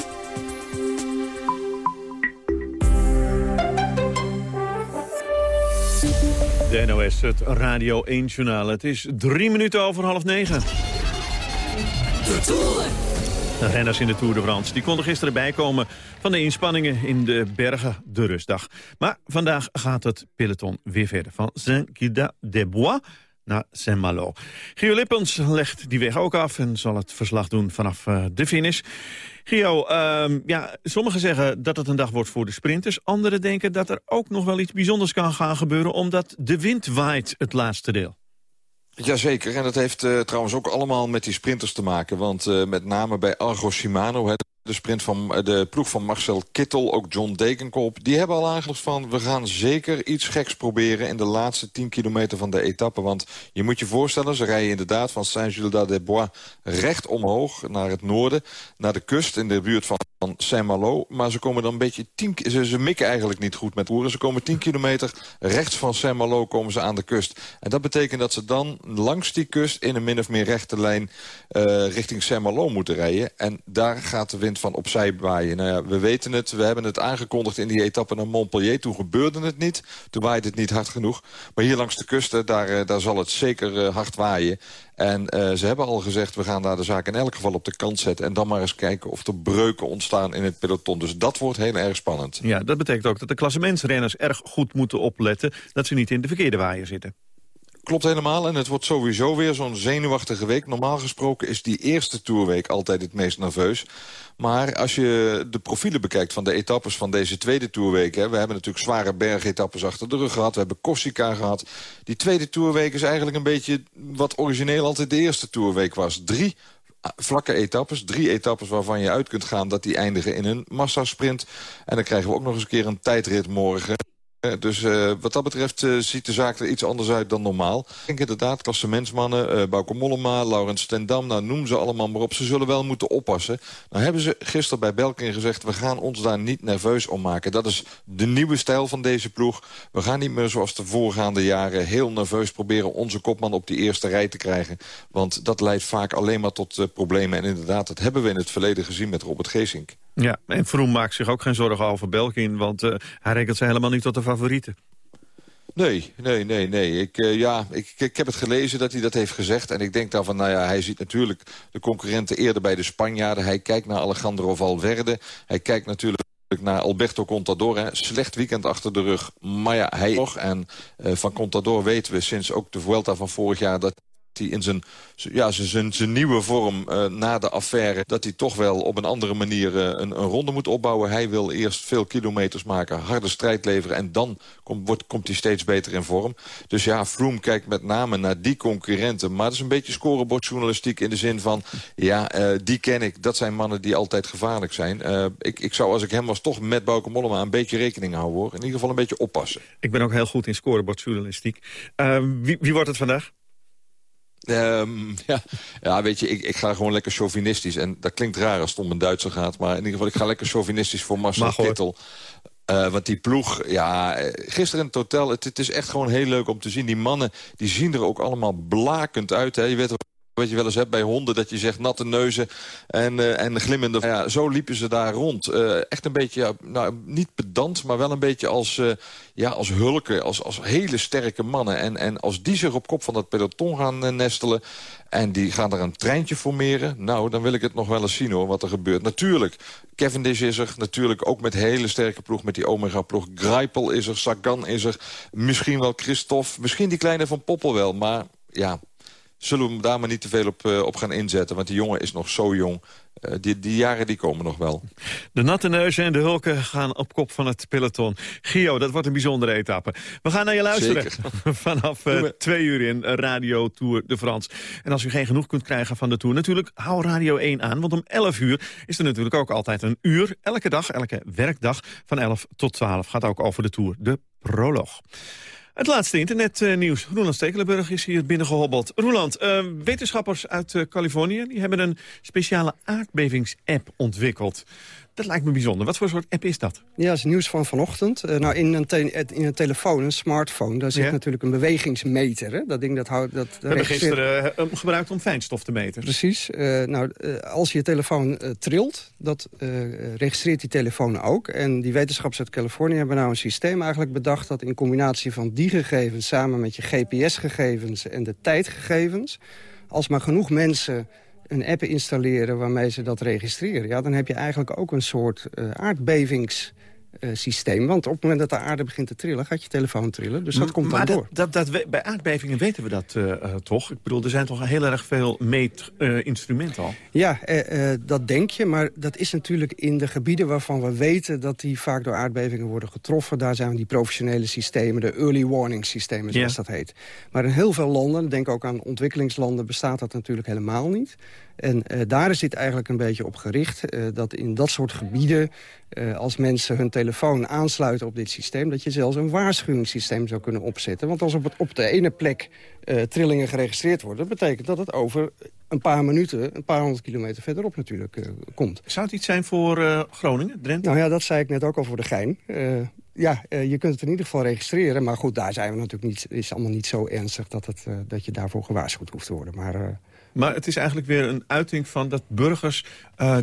[SPEAKER 2] De NOS, het Radio 1-journaal. Het is drie minuten over half negen. De Tour. De renners in de Tour de France die konden gisteren bijkomen van de inspanningen in de bergen de rustdag. Maar vandaag gaat het peloton weer verder. Van Saint-Guida-des-Bois naar Saint-Malo. Gio Lippens legt die weg ook af en zal het verslag doen vanaf uh, de finish. Gio, uh, ja, sommigen zeggen dat het een dag wordt voor de sprinters. Anderen denken dat er ook nog wel iets bijzonders kan gaan gebeuren... omdat de wind waait het laatste deel.
[SPEAKER 29] Jazeker, en dat heeft uh, trouwens ook allemaal met die sprinters te maken. Want uh, met name bij Argo Shimano, het de sprint van eh, de ploeg van Marcel Kittel, ook John Dekenkop... die hebben al aangelost van, we gaan zeker iets geks proberen... in de laatste 10 kilometer van de etappe. Want je moet je voorstellen, ze rijden inderdaad van Saint-Gilles-des-Bois... recht omhoog naar het noorden, naar de kust in de buurt van Saint-Malo. Maar ze komen dan een beetje... Tien, ze, ze mikken eigenlijk niet goed met roeren. Ze komen 10 kilometer rechts van Saint-Malo komen ze aan de kust. En dat betekent dat ze dan langs die kust... in een min of meer rechte lijn uh, richting Saint-Malo moeten rijden. En daar gaat de wind van opzij waaien. Nou ja, we weten het. We hebben het aangekondigd in die etappe naar Montpellier. Toen gebeurde het niet. Toen waaide het niet hard genoeg. Maar hier langs de kusten, daar, uh, daar zal het zeker uh, hard waaien. En uh, ze hebben al gezegd, we gaan daar de zaak in elk geval op de kant zetten... en dan maar eens kijken of er breuken ontstaan in het peloton. Dus dat wordt heel erg spannend.
[SPEAKER 2] Ja, dat betekent ook dat de klassementsrenners erg goed moeten opletten... dat ze niet in de verkeerde waaier zitten.
[SPEAKER 29] Klopt helemaal en het wordt sowieso weer zo'n zenuwachtige week. Normaal gesproken is die eerste toerweek altijd het meest nerveus. Maar als je de profielen bekijkt van de etappes van deze tweede toerweek... Hè, we hebben natuurlijk zware bergetappes achter de rug gehad. We hebben Corsica gehad. Die tweede toerweek is eigenlijk een beetje wat origineel altijd de eerste toerweek was. Drie vlakke etappes. Drie etappes waarvan je uit kunt gaan dat die eindigen in een massasprint. En dan krijgen we ook nog eens een keer een tijdrit morgen. Dus uh, wat dat betreft uh, ziet de zaak er iets anders uit dan normaal. Ik denk inderdaad, klassementsmannen, uh, Bauke Mollema, Laurens Stendam... nou noem ze allemaal maar op, ze zullen wel moeten oppassen. Nou hebben ze gisteren bij Belkin gezegd... we gaan ons daar niet nerveus om maken. Dat is de nieuwe stijl van deze ploeg. We gaan niet meer zoals de voorgaande jaren heel nerveus proberen... onze kopman op die eerste rij te krijgen. Want dat leidt vaak alleen maar tot problemen. En inderdaad, dat hebben we in het verleden gezien met Robert Geesink.
[SPEAKER 2] Ja, en Vroom maakt zich ook geen zorgen over Belkin... want uh, hij rekent ze helemaal niet tot de favorieten.
[SPEAKER 29] Nee, nee, nee, nee. Ik, uh, ja, ik, ik heb het gelezen dat hij dat heeft gezegd. En ik denk dan van, nou ja, hij ziet natuurlijk de concurrenten eerder bij de Spanjaarden. Hij kijkt naar Alejandro Valverde. Hij kijkt natuurlijk naar Alberto Contador. Slecht weekend achter de rug. Maar ja, hij nog. En uh, van Contador weten we sinds ook de Vuelta van vorig jaar... dat hij in zijn, ja, zijn, zijn nieuwe vorm uh, na de affaire... dat hij toch wel op een andere manier uh, een, een, ronde moet opbouwen. Hij wil eerst veel kilometers maken, harde strijd leveren... en dan komt, wordt, komt hij steeds beter in vorm. Dus ja, Froome kijkt met name naar die concurrenten. Maar dat is een beetje scorebordjournalistiek in de zin van... ja, uh, die ken ik, dat zijn mannen die altijd gevaarlijk zijn. ik, ik zou, als ik hem was, toch met Bauke Mollema... een beetje rekening houden, hoor. In ieder geval een beetje oppassen.
[SPEAKER 2] Ik ben ook heel goed in scorebordjournalistiek. wie, wie wordt het vandaag?
[SPEAKER 29] Um, *laughs* ja. ja, weet je, ik, ik ga gewoon lekker chauvinistisch. En dat klinkt raar als het om een Duitser gaat. Maar in ieder geval, ik ga lekker chauvinistisch voor Marcel Kittel. Uh, want die ploeg, ja, gisteren in het hotel, het, het, is echt gewoon heel leuk om te zien. Die mannen, die zien er ook allemaal blakend uit. Hè. Je weet wat je wel eens hebt bij honden, dat je zegt natte neuzen en, uh, en glimmende... Ja, zo liepen ze daar rond. Uh, echt een beetje, nou, niet pedant, maar wel een beetje als, uh, ja, als hulken, als, als hele sterke mannen. En, en als die zich op kop van dat peloton gaan nestelen... en die gaan er een treintje formeren... nou, dan wil ik het nog wel eens zien hoor, wat er gebeurt. Natuurlijk, Cavendish is er, natuurlijk ook met hele sterke ploeg... met die Omega-ploeg. Greipel is er, Sagan is er, misschien wel Christophe... misschien die kleine van Poppel wel, maar ja zullen we hem daar maar niet te veel op, uh, op gaan inzetten. Want die jongen is nog zo jong. Uh, die, die jaren die komen nog wel.
[SPEAKER 2] De natte neuzen en de hulken gaan op kop van het peloton. Gio, dat wordt een bijzondere etappe. We gaan naar je luisteren. *laughs* Vanaf uh, twee uur in Radio Tour de France. En als u geen genoeg kunt krijgen van de Tour... natuurlijk, hou Radio 1 aan. Want om 11 uur is er natuurlijk ook altijd een uur. Elke dag, elke werkdag van 11 tot 12 gaat ook over de Tour. De proloog. Het laatste internetnieuws. Roland Stekelenburg is hier binnengehobbeld. Roland, uh, wetenschappers uit uh, Californië die hebben een speciale aardbevingsapp ontwikkeld. Dat lijkt me bijzonder. Wat voor soort app is dat?
[SPEAKER 30] Ja, dat is nieuws van vanochtend. Uh, nou, in een, in een telefoon, een smartphone, daar zit ja. natuurlijk een bewegingsmeter. Hè? Dat ding dat houdt... Dat
[SPEAKER 2] We hebben gisteren uh, gebruikt om fijnstof te meten.
[SPEAKER 30] Precies. Uh, nou, als je telefoon trilt, dat registreert die telefoon ook. En die wetenschappers uit Californië hebben nou een systeem eigenlijk bedacht... dat in combinatie van die gegevens samen met je GPS-gegevens en de tijdgegevens... als maar genoeg mensen een app installeren waarmee ze dat registreren... Ja, dan heb je eigenlijk ook een soort uh, aardbevings... Uh, systeem. Want op het moment dat de aarde begint te trillen, gaat je telefoon trillen. Dus dat M komt dan
[SPEAKER 2] maar
[SPEAKER 30] door.
[SPEAKER 2] Dat, dat, dat, bij aardbevingen weten we dat uh, uh, toch? Ik bedoel, er zijn toch heel erg veel meetinstrumenten al?
[SPEAKER 30] Ja, dat denk je. Maar dat is natuurlijk in de gebieden waarvan we weten... dat die vaak door aardbevingen worden getroffen. Daar zijn die professionele systemen, de early warning systemen, zoals ja. dat heet. Maar in heel veel landen, denk ook aan ontwikkelingslanden... bestaat dat natuurlijk helemaal niet. En uh, daar is dit eigenlijk een beetje op gericht. Uh, dat in dat soort gebieden, uh, als mensen hun telefoon aansluiten op dit systeem... dat je zelfs een waarschuwingssysteem zou kunnen opzetten. Want als op, het, op de ene plek trillingen geregistreerd worden... dat betekent dat het over een paar minuten, een paar honderd kilometer verderop natuurlijk komt.
[SPEAKER 2] Zou het iets zijn voor Groningen, Drenthe?
[SPEAKER 30] Nou ja, dat zei ik net ook al voor de gein ja, je kunt het in ieder geval registreren. Maar goed, daar zijn we natuurlijk niet, is allemaal niet zo ernstig... dat, het, dat je daarvoor gewaarschuwd hoeft te worden. Maar.
[SPEAKER 2] Maar het is eigenlijk weer een uiting van dat burgers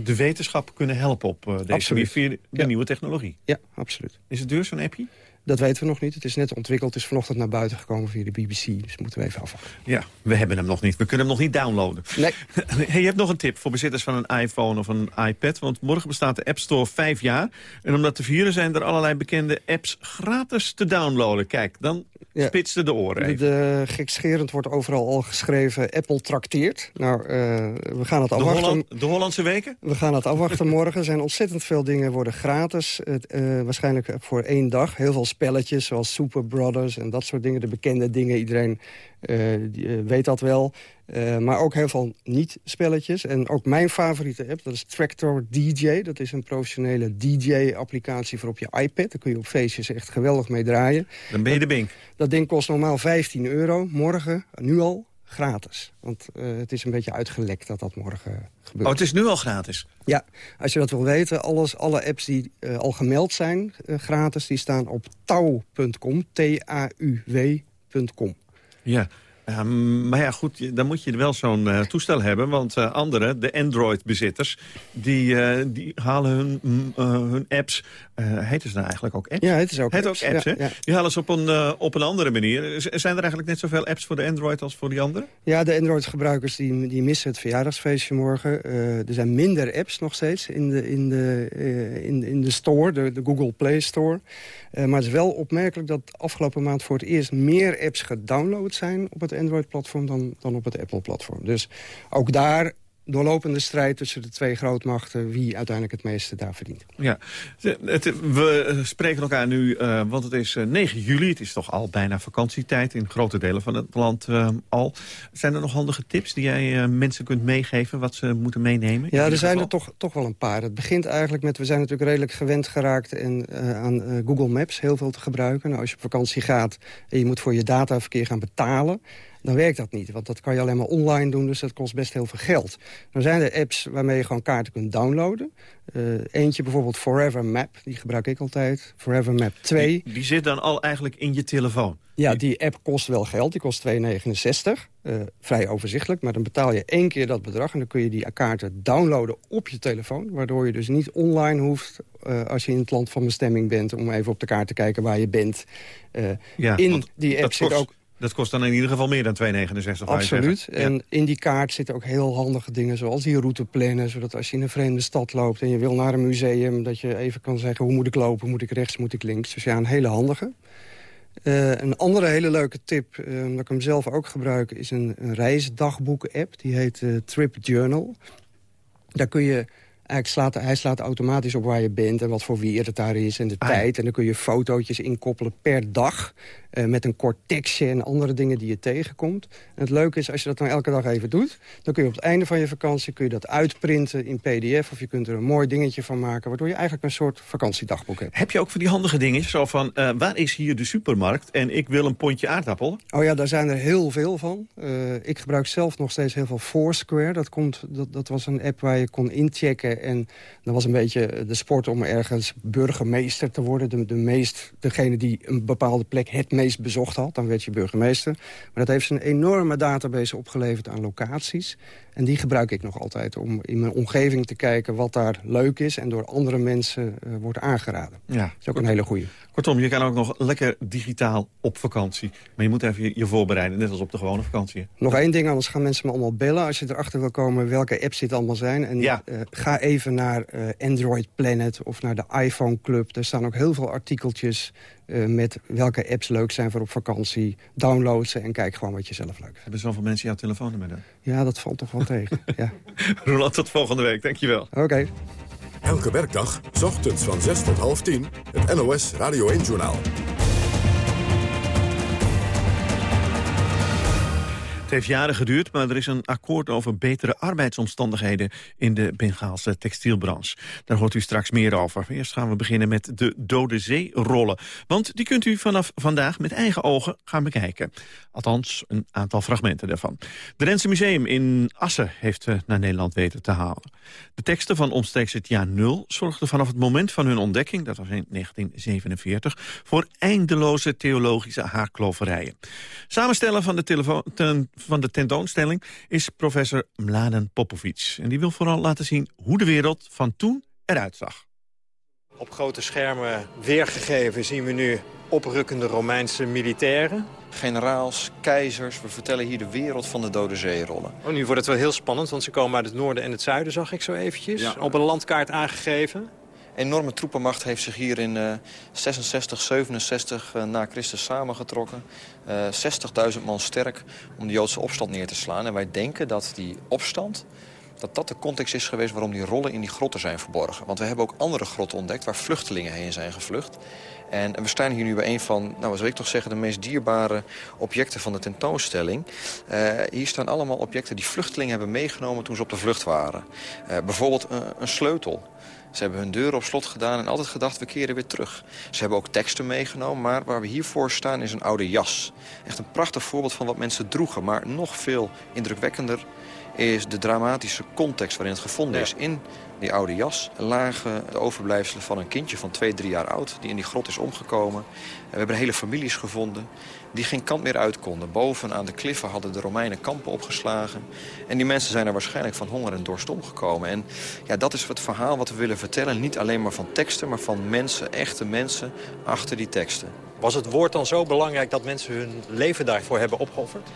[SPEAKER 2] de wetenschap kunnen helpen... op deze manier via de
[SPEAKER 30] ja.
[SPEAKER 2] nieuwe technologie.
[SPEAKER 30] Ja, absoluut.
[SPEAKER 2] Is het duur, zo'n appje?
[SPEAKER 30] Dat weten we nog niet. Het is net ontwikkeld. Het is vanochtend naar buiten gekomen via de BBC. Dus moeten we even afwachten.
[SPEAKER 2] Ja, we hebben hem nog niet. We kunnen hem nog niet downloaden.
[SPEAKER 30] Nee. *laughs*
[SPEAKER 2] Hey, je hebt nog een tip voor bezitters van een iPhone of een iPad. Want morgen bestaat de App Store vijf jaar. En om dat te vieren zijn er allerlei bekende apps gratis te downloaden. Kijk, dan ja. spitsen de oren even.
[SPEAKER 30] De, de, gekscherend wordt overal al geschreven Apple trakteert. Nou, uh, we gaan het afwachten.
[SPEAKER 2] De, Holland, de, Hollandse weken?
[SPEAKER 30] We gaan het afwachten morgen. Er zijn ontzettend veel dingen worden gratis. Uh, waarschijnlijk voor één dag. Heel veel spelletjes zoals Super Brothers en dat soort dingen. De bekende dingen, iedereen uh, die, uh, weet dat wel. Uh, maar ook heel veel niet-spelletjes. En ook mijn favoriete app, dat is Tractor DJ. Dat is een professionele DJ-applicatie voor op je iPad. Daar kun je op feestjes echt geweldig mee draaien.
[SPEAKER 2] Dan ben je de bink.
[SPEAKER 30] Dat ding kost normaal 15 euro. Morgen, nu al, gratis. Want uh, het is een beetje uitgelekt dat dat morgen gebeurt.
[SPEAKER 2] Oh, het is nu al gratis?
[SPEAKER 30] Ja, als je dat wil weten, alles, alle apps die uh, al gemeld zijn uh, gratis... die staan op tau.com, T-A-U-W.com.
[SPEAKER 2] Ja, Um, maar ja, goed, dan moet je wel zo'n uh, toestel hebben. Want uh, anderen, de Android-bezitters, die, uh, die halen hun, hun apps... heet ze nou eigenlijk ook apps?
[SPEAKER 30] Ja, het is ook
[SPEAKER 2] het
[SPEAKER 30] apps.
[SPEAKER 2] Ook apps
[SPEAKER 30] ja,
[SPEAKER 2] hè?
[SPEAKER 30] Ja.
[SPEAKER 2] Die halen ze op een, op een andere manier. Zijn er eigenlijk net zoveel apps voor de Android als voor die anderen?
[SPEAKER 30] Ja, de Android-gebruikers die, die missen het verjaardagsfeestje morgen. er zijn minder apps nog steeds in de, in de, in, in de store, de, de Google Play Store. maar het is wel opmerkelijk dat afgelopen maand voor het eerst... meer apps gedownload zijn op het Android-platform platform dan, dan op het Apple-platform. Dus ook daar doorlopende strijd tussen de twee grootmachten... wie uiteindelijk het meeste daar verdient.
[SPEAKER 2] Ja, het, we spreken elkaar nu, uh, want het is 9 juli. Het is toch al bijna vakantietijd in grote delen van het land uh, al. Zijn er nog handige tips die jij uh, mensen kunt meegeven... wat ze moeten meenemen?
[SPEAKER 30] Ja, er zijn geval? er toch, toch wel een paar. Het begint eigenlijk met, we zijn natuurlijk redelijk gewend geraakt... En, aan Google Maps heel veel te gebruiken. Nou, als je op vakantie gaat en je moet voor je dataverkeer gaan betalen dan werkt dat niet. Want dat kan je alleen maar online doen, dus dat kost best heel veel geld. Dan zijn er apps waarmee je gewoon kaarten kunt downloaden. Uh, eentje bijvoorbeeld Forever Map, die gebruik ik altijd. Forever Map 2.
[SPEAKER 2] Die, die zit dan al eigenlijk in je telefoon?
[SPEAKER 30] Ja, die app kost wel geld. Die kost 2,69. Uh, vrij overzichtelijk. Maar dan betaal je één keer dat bedrag... en dan kun je die kaarten downloaden op je telefoon. Waardoor je dus niet online hoeft... Uh, als je in het land van bestemming bent... om even op de kaart te kijken waar je bent. Uh,
[SPEAKER 2] ja,
[SPEAKER 30] in die app zit ook
[SPEAKER 2] dat kost dan in ieder geval meer dan 2,69.
[SPEAKER 30] Absoluut. En ja. in die kaart zitten ook heel handige dingen... zoals die routeplannen, zodat als je in een vreemde stad loopt... en je wil naar een museum, dat je even kan zeggen... hoe moet ik lopen, moet ik rechts, moet ik links. Dus ja, een hele handige. Uh, een andere hele leuke tip, uh, dat ik hem zelf ook gebruik... is een, een reisdagboeken-app, die heet uh, Trip Journal. Daar kun je Slaat, hij slaat automatisch op waar je bent en wat voor weer het daar is en de ah. tijd. En dan kun je fotootjes inkoppelen per dag uh, met een kort tekstje en andere dingen die je tegenkomt. En het leuke is, als je dat dan elke dag even doet... dan kun je op het einde van je vakantie kun je dat uitprinten in pdf... of je kunt er een mooi dingetje van maken... waardoor je eigenlijk een soort vakantiedagboek hebt.
[SPEAKER 2] Heb je ook voor die handige dingen, zo van... Uh, waar is hier de supermarkt en ik wil een pondje aardappel?
[SPEAKER 30] Oh ja, daar zijn er heel veel van. Uh, ik gebruik zelf nog steeds heel veel Foursquare. Dat, komt, dat, dat was een app waar je kon inchecken... en dat was een beetje de sport om ergens burgemeester te worden. De, de meest, degene die een bepaalde plek het meest bezocht had, dan werd je burgemeester. Maar dat heeft een enorme database opgeleverd aan locaties. En die gebruik ik nog altijd om in mijn omgeving te kijken wat daar leuk is... en door andere mensen uh, wordt aangeraden.
[SPEAKER 2] Ja,
[SPEAKER 30] dat is ook een hele goede.
[SPEAKER 2] Kortom, je kan ook nog lekker digitaal op vakantie. Maar je moet even je, voorbereiden, net als op de gewone vakantie.
[SPEAKER 30] Nog één ding, anders gaan mensen me allemaal bellen... als je erachter wil komen welke apps dit allemaal zijn. En
[SPEAKER 2] ja.
[SPEAKER 30] uh, ga even naar uh, Android Planet of naar de iPhone Club. Er staan ook heel veel artikeltjes uh, met welke apps leuk zijn voor op vakantie. Download ze en kijk gewoon wat je zelf leuk vindt.
[SPEAKER 2] Hebben zoveel mensen jouw telefoonnummer dan?
[SPEAKER 30] Ja, dat valt toch wel tegen. Ja. *laughs*
[SPEAKER 2] Roland, tot volgende week. Dankjewel.
[SPEAKER 30] Oké. Okay.
[SPEAKER 1] Elke werkdag, s ochtends van 6 tot half 10, het NOS Radio 1-journaal.
[SPEAKER 2] Het heeft jaren geduurd, maar er is een akkoord over betere arbeidsomstandigheden in de Bengaalse textielbranche. Daar hoort u straks meer over. Eerst gaan we beginnen met de Dode Zee-rollen. Want die kunt u vanaf vandaag met eigen ogen gaan bekijken. Althans, een aantal fragmenten daarvan. De Rense Museum in Assen heeft ze naar Nederland weten te halen. De teksten van omstreeks het jaar nul zorgden vanaf het moment van hun ontdekking, dat was in 1947, voor eindeloze theologische haarkloverijen. Samenstellen van de, ten, van de tentoonstelling is professor Mladen Popovic. En die wil vooral laten zien hoe de wereld van toen eruit zag.
[SPEAKER 31] Op grote schermen weergegeven zien we nu oprukkende Romeinse militairen.
[SPEAKER 32] Generaals, keizers, we vertellen hier de wereld van de Dode Zeerollen.
[SPEAKER 31] Oh, nu wordt het wel heel spannend, want ze komen uit het noorden en het zuiden, zag ik zo eventjes. Op een landkaart aangegeven
[SPEAKER 32] enorme troepenmacht heeft zich hier in uh, 66, 67 uh, na Christus samengetrokken. Uh, eh, 60.000 man sterk om de Joodse opstand neer te slaan. En wij denken dat die opstand dat dat de context is geweest waarom die rollen in die grotten zijn verborgen. Want we hebben ook andere grotten ontdekt waar vluchtelingen heen zijn gevlucht. En we staan hier nu bij een van, nou, wat wil ik toch zeggen... de meest dierbare objecten van de tentoonstelling. Hier staan allemaal objecten die vluchtelingen hebben meegenomen... toen ze op de vlucht waren. Bijvoorbeeld een sleutel. Ze hebben hun deuren op slot gedaan en altijd gedacht, we keren weer terug. Ze hebben ook teksten meegenomen, maar waar we hiervoor staan is een oude jas. Echt een prachtig voorbeeld van wat mensen droegen, maar nog veel indrukwekkender is de dramatische context waarin het gevonden is. In die oude jas lagen de overblijfselen van een kindje van twee, drie jaar oud... die in die grot is omgekomen. We hebben hele families gevonden die geen kant meer uit konden. Boven aan de kliffen hadden de Romeinen kampen opgeslagen. En die mensen zijn er waarschijnlijk van honger en dorst omgekomen. En ja, dat is het verhaal wat we willen vertellen. Niet alleen maar van teksten, maar van mensen, echte mensen achter die teksten.
[SPEAKER 31] Was het woord dan zo belangrijk dat mensen hun leven daarvoor hebben opgeofferd?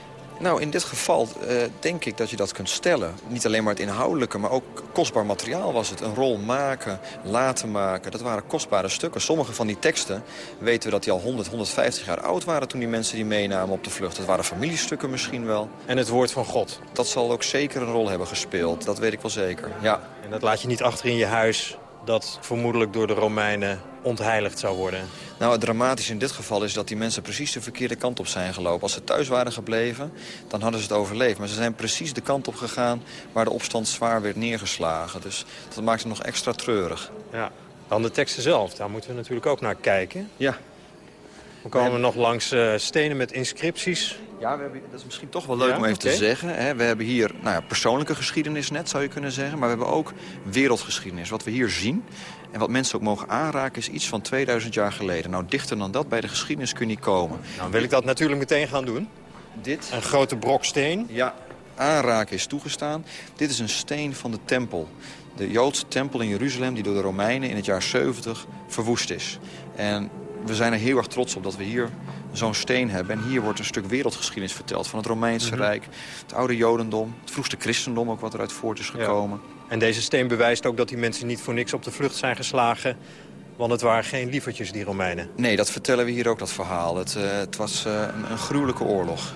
[SPEAKER 32] Nou, in dit geval uh, denk ik dat je dat kunt stellen. Niet alleen maar het inhoudelijke, maar ook kostbaar materiaal was het. Een rol maken, laten maken, dat waren kostbare stukken. Sommige van die teksten weten we dat die al 100, 150 jaar oud waren... toen die mensen die meenamen op de vlucht. Dat waren familiestukken misschien wel.
[SPEAKER 31] En het woord van God?
[SPEAKER 32] Dat zal ook zeker een rol hebben gespeeld, dat weet ik wel zeker, ja.
[SPEAKER 31] En dat laat je niet achter in je huis dat vermoedelijk door de Romeinen ontheiligd zou worden?
[SPEAKER 32] Nou, het dramatische in dit geval is dat die mensen precies de verkeerde kant op zijn gelopen. Als ze thuis waren gebleven, dan hadden ze het overleefd. Maar ze zijn precies de kant op gegaan waar de opstand zwaar werd neergeslagen. Dus dat maakt het nog extra treurig.
[SPEAKER 31] Ja, dan de teksten zelf, daar moeten we natuurlijk ook naar kijken.
[SPEAKER 32] Ja.
[SPEAKER 31] Dan komen we nog langs uh, stenen met inscripties.
[SPEAKER 32] Ja, we hebben, dat is misschien toch wel leuk om even te zeggen. Hè. We hebben hier nou ja, persoonlijke geschiedenis net, zou je kunnen zeggen. Maar we hebben ook wereldgeschiedenis. Wat we hier zien en wat mensen ook mogen aanraken is iets van 2000 jaar geleden. Nou, dichter dan dat bij de geschiedenis kun je niet komen.
[SPEAKER 31] Nou, wil ik dat natuurlijk meteen gaan doen.
[SPEAKER 32] Dit?
[SPEAKER 31] Een grote brok steen.
[SPEAKER 32] Ja, aanraken is toegestaan. Dit is een steen van de tempel. De Joodse tempel in Jeruzalem die door de Romeinen in het jaar 70 verwoest is. En we zijn er heel erg trots op dat we hier zo'n steen hebben. En hier wordt een stuk wereldgeschiedenis verteld van het Romeinse mhm. Rijk. Het oude Jodendom, het vroegste christendom ook wat eruit voort is gekomen.
[SPEAKER 31] En deze steen bewijst ook dat die mensen niet voor niks op de vlucht zijn geslagen. Want het waren geen lievertjes, die Romeinen.
[SPEAKER 32] Nee, dat vertellen we hier ook, dat verhaal. Het, uh, het was uh, een, een, gruwelijke oorlog.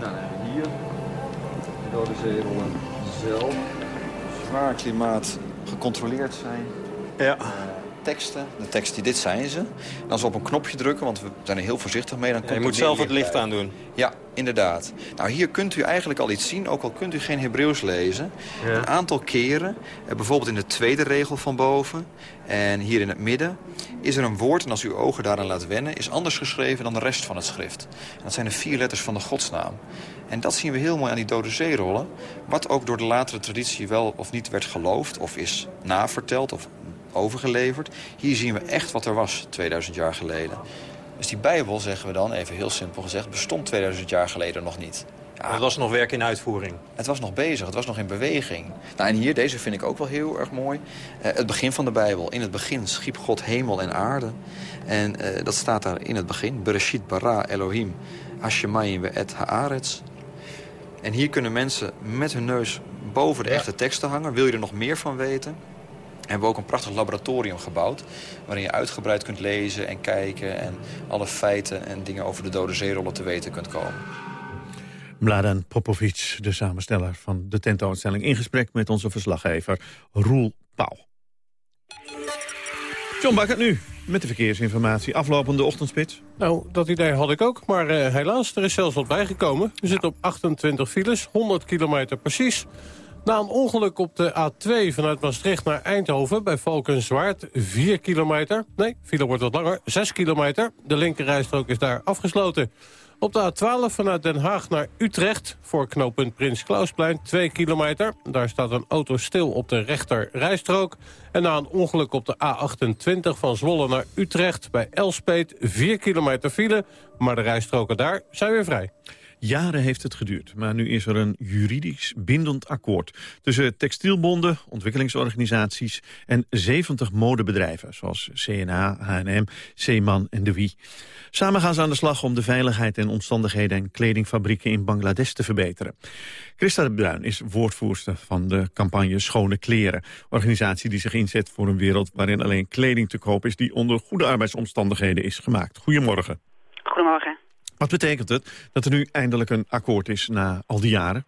[SPEAKER 32] Nou, dan hebben we hier de Dode Zeerollen zelf. Zwaar klimaat gecontroleerd zijn.
[SPEAKER 31] Ja.
[SPEAKER 32] Teksten. De teksten, dit zijn ze. En als we op een knopje drukken, want we zijn er heel voorzichtig mee... Dan komt
[SPEAKER 31] je moet zelf het licht aan doen.
[SPEAKER 32] Ja, inderdaad. Nou, hier kunt u eigenlijk al iets zien, ook al kunt u geen Hebreeuws lezen. Een aantal keren, eh, bijvoorbeeld in de tweede regel van boven... en hier in het midden, is er een woord... en als u uw ogen daaraan laat wennen, is anders geschreven dan de rest van het schrift. En dat zijn de vier letters van de godsnaam. En dat zien we heel mooi aan die dode zeerollen. Wat ook door de latere traditie wel of niet werd geloofd... of is naverteld of overgeleverd. Hier zien we echt wat er was 2000 jaar geleden. Dus die Bijbel, zeggen we dan, even heel simpel gezegd... bestond 2000 jaar geleden nog niet.
[SPEAKER 31] Ja, het was nog werk in uitvoering.
[SPEAKER 32] Het was nog bezig, het was nog in beweging. Nou, en hier, deze vind ik ook wel heel erg mooi. Uh, het begin van de Bijbel. In het begin schiep God hemel en aarde. En uh, dat staat daar in het begin. Bereshit bara Elohim Hashemayim we et haaretz. En hier kunnen mensen met hun neus boven de echte teksten hangen. Wil je er nog meer van weten? Hebben we ook een prachtig laboratorium gebouwd... waarin je uitgebreid kunt lezen en kijken... en alle feiten en dingen over de dode zeerollen te weten kunt komen.
[SPEAKER 2] Mladen Popovic, de samensteller van de tentoonstelling... in gesprek met onze verslaggever Roel Pauw. John Bakker nu. Met de verkeersinformatie. Aflopende ochtendspits.
[SPEAKER 6] Nou, dat idee had ik ook, maar uh, helaas, er is zelfs wat bijgekomen. We zitten op 28 files, 100 kilometer precies. Na een ongeluk op de A2 vanuit Maastricht naar Eindhoven... bij Valkenswaard, 4 kilometer. Nee, file wordt wat langer, 6 kilometer. De linkerrijstrook is daar afgesloten. Op de A12 vanuit Den Haag naar Utrecht... voor knooppunt Prins Klausplein, 2 kilometer. Daar staat een auto stil op de rechter rijstrook. En na een ongeluk op de A28 van Zwolle naar Utrecht... bij Elspeet, 4 kilometer file. Maar de rijstroken daar zijn weer vrij.
[SPEAKER 2] Jaren heeft het geduurd, maar nu is er een juridisch bindend akkoord... tussen textielbonden, ontwikkelingsorganisaties en 70 modebedrijven... zoals CNA, H&M, Zeeman en De Wie. Samen gaan ze aan de slag om de veiligheid en omstandigheden... en kledingfabrieken in Bangladesh te verbeteren. Christa de Bruin is woordvoerster van de campagne Schone Kleren. Organisatie die zich inzet voor een wereld waarin alleen kleding te koop is... die onder goede arbeidsomstandigheden is gemaakt. Goedemorgen.
[SPEAKER 33] Goedemorgen.
[SPEAKER 2] Wat betekent het dat er nu eindelijk een akkoord is na al die jaren?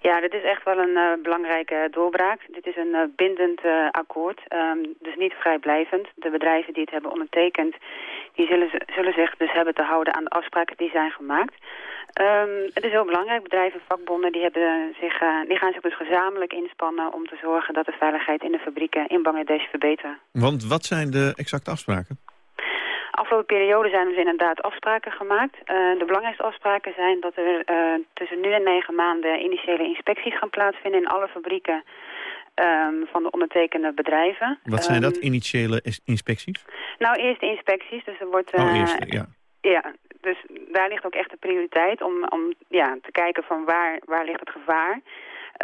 [SPEAKER 33] Ja, dit is echt wel een uh, belangrijke doorbraak. Dit is een uh, bindend uh, akkoord, um, dus niet vrijblijvend. De bedrijven die het hebben ondertekend, die zullen, zullen zich dus hebben te houden aan de afspraken die zijn gemaakt. Um, het is heel belangrijk. Bedrijven, vakbonden, die, hebben zich, die gaan zich dus gezamenlijk inspannen om te zorgen dat de veiligheid in de fabrieken in Bangladesh verbetert.
[SPEAKER 2] Want wat zijn de exacte afspraken?
[SPEAKER 33] Afgelopen periode zijn dus inderdaad afspraken gemaakt. Uh, de belangrijkste afspraken zijn dat er uh, tussen nu en negen maanden initiële inspecties gaan plaatsvinden in alle fabrieken um, van de ondertekende bedrijven.
[SPEAKER 2] Wat zijn dat, ehm, initiële inspecties?
[SPEAKER 33] Nou, eerst de inspecties. Dus er wordt...
[SPEAKER 2] Uh, oh, eerst, ja.
[SPEAKER 33] Ja, dus daar ligt ook echt de prioriteit om, om ja, te kijken van waar, waar ligt het gevaar.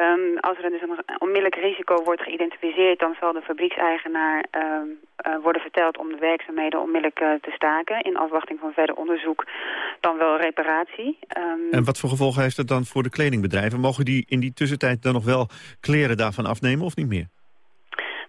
[SPEAKER 33] Um, als er dus een onmiddellijk risico wordt geïdentificeerd... dan zal de fabriekseigenaar um, worden verteld om de werkzaamheden onmiddellijk uh, te staken... in afwachting van verder onderzoek, dan wel reparatie.
[SPEAKER 2] Um, en wat voor gevolgen heeft het dan voor de kledingbedrijven? Mogen die in die tussentijd dan nog wel kleren daarvan afnemen of niet meer?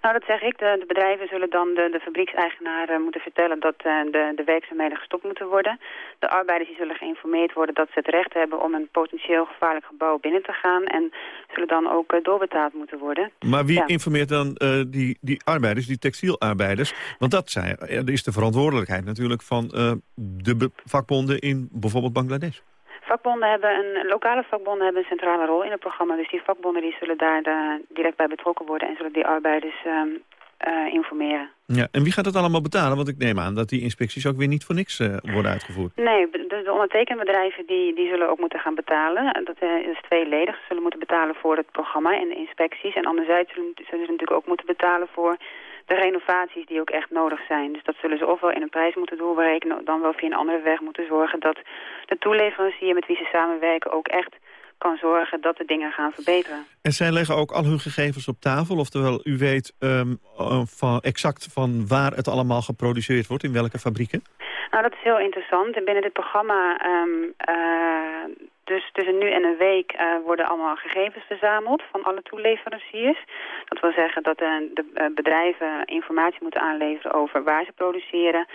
[SPEAKER 33] Nou, dat zeg ik. De, de bedrijven zullen dan de, de fabriekseigenaar uh, moeten vertellen dat uh, de, de werkzaamheden gestopt moeten worden. De arbeiders die zullen geïnformeerd worden dat ze het recht hebben om een potentieel gevaarlijk gebouw binnen te gaan. En zullen dan ook uh, doorbetaald moeten worden.
[SPEAKER 2] Maar wie ja. informeert dan die, die arbeiders, die textielarbeiders? Want dat zijn, is de verantwoordelijkheid natuurlijk van de vakbonden in bijvoorbeeld Bangladesh.
[SPEAKER 33] Vakbonden hebben een, lokale vakbonden hebben een centrale rol in het programma. Dus die vakbonden die zullen daar de, direct bij betrokken worden en zullen die arbeiders um, uh, informeren.
[SPEAKER 2] Ja, en wie gaat het allemaal betalen? Want ik neem aan dat die inspecties ook weer niet voor niks uh, worden uitgevoerd.
[SPEAKER 33] Nee, de, de ondertekenbedrijven die, die zullen ook moeten gaan betalen. Dat uh, is tweeledig. Ze zullen moeten betalen voor het programma en de inspecties. En anderzijds zullen, zullen ze natuurlijk ook moeten betalen voor de renovaties die ook echt nodig zijn. Dus dat zullen ze ofwel in een prijs moeten doorberekenen... dan wel via een andere weg moeten zorgen dat de toeleverancier met wie ze samenwerken ook echt kan zorgen dat de dingen gaan verbeteren.
[SPEAKER 2] En zij leggen ook al hun gegevens op tafel? Oftewel, u weet um, van, exact van waar het allemaal geproduceerd wordt, in welke fabrieken?
[SPEAKER 33] Nou, dat is heel interessant. En binnen dit programma um, uh, dus tussen nu en een week uh, worden allemaal gegevens verzameld van alle toeleveranciers. Dat wil zeggen dat uh, de bedrijven informatie moeten aanleveren over waar ze produceren,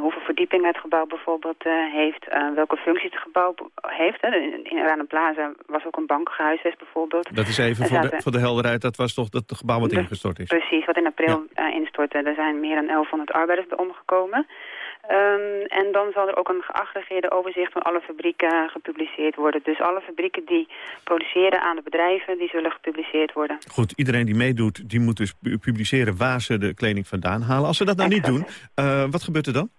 [SPEAKER 33] hoeveel verdieping het gebouw bijvoorbeeld heeft, welke functies het gebouw heeft. Hè. In, in Rana Plaza was ook een bank gehuisvest bijvoorbeeld.
[SPEAKER 2] Dat is even voor, de, voor de helderheid, dat was toch dat het gebouw wat ingestort is?
[SPEAKER 33] Precies, wat in april ja. instortte. Er zijn meer dan 1100 arbeiders bij omgekomen. Um, en dan zal er ook een geaggregeerde overzicht van alle fabrieken gepubliceerd worden. Dus alle fabrieken die produceren aan de bedrijven, die zullen gepubliceerd worden.
[SPEAKER 2] Goed, iedereen die meedoet, die moet dus publiceren waar ze de kleding vandaan halen. Als ze dat nou niet doen, uh, wat gebeurt er dan?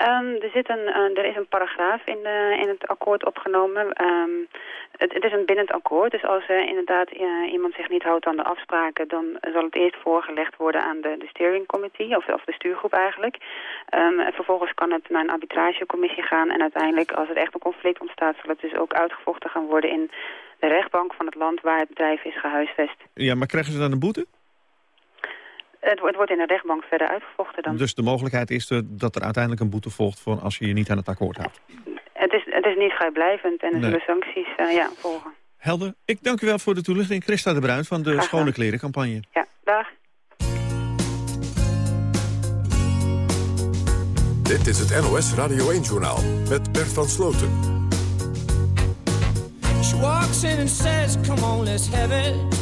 [SPEAKER 33] Um, er, zit een, uh, er is een paragraaf in, de, in het akkoord opgenomen. Um, het, is een bindend akkoord, dus als uh, inderdaad uh, iemand zich niet houdt aan de afspraken... dan zal het eerst voorgelegd worden aan de, de steering committee, of, de stuurgroep eigenlijk. Um, en vervolgens kan het naar een arbitragecommissie gaan... en uiteindelijk, als er echt een conflict ontstaat... zal het dus ook uitgevochten gaan worden in de rechtbank van het land... waar het bedrijf is gehuisvest.
[SPEAKER 2] Ja, maar krijgen ze dan een boete?
[SPEAKER 33] Het, het, wordt in de rechtbank verder uitgevochten dan.
[SPEAKER 2] Dus de mogelijkheid is er dat er uiteindelijk een boete volgt... voor als je je niet aan het akkoord houdt?
[SPEAKER 33] Het is, het is niet vrijblijvend en er nee. zullen sancties uh, ja, volgen.
[SPEAKER 2] Helder. Ik dank u wel voor de toelichting. Christa de Bruin van de Schone Klerencampagne.
[SPEAKER 33] Ja, dag.
[SPEAKER 1] Dit is het NOS Radio 1-journaal met Bert van Sloten. She walks in and says, come on, let's have it.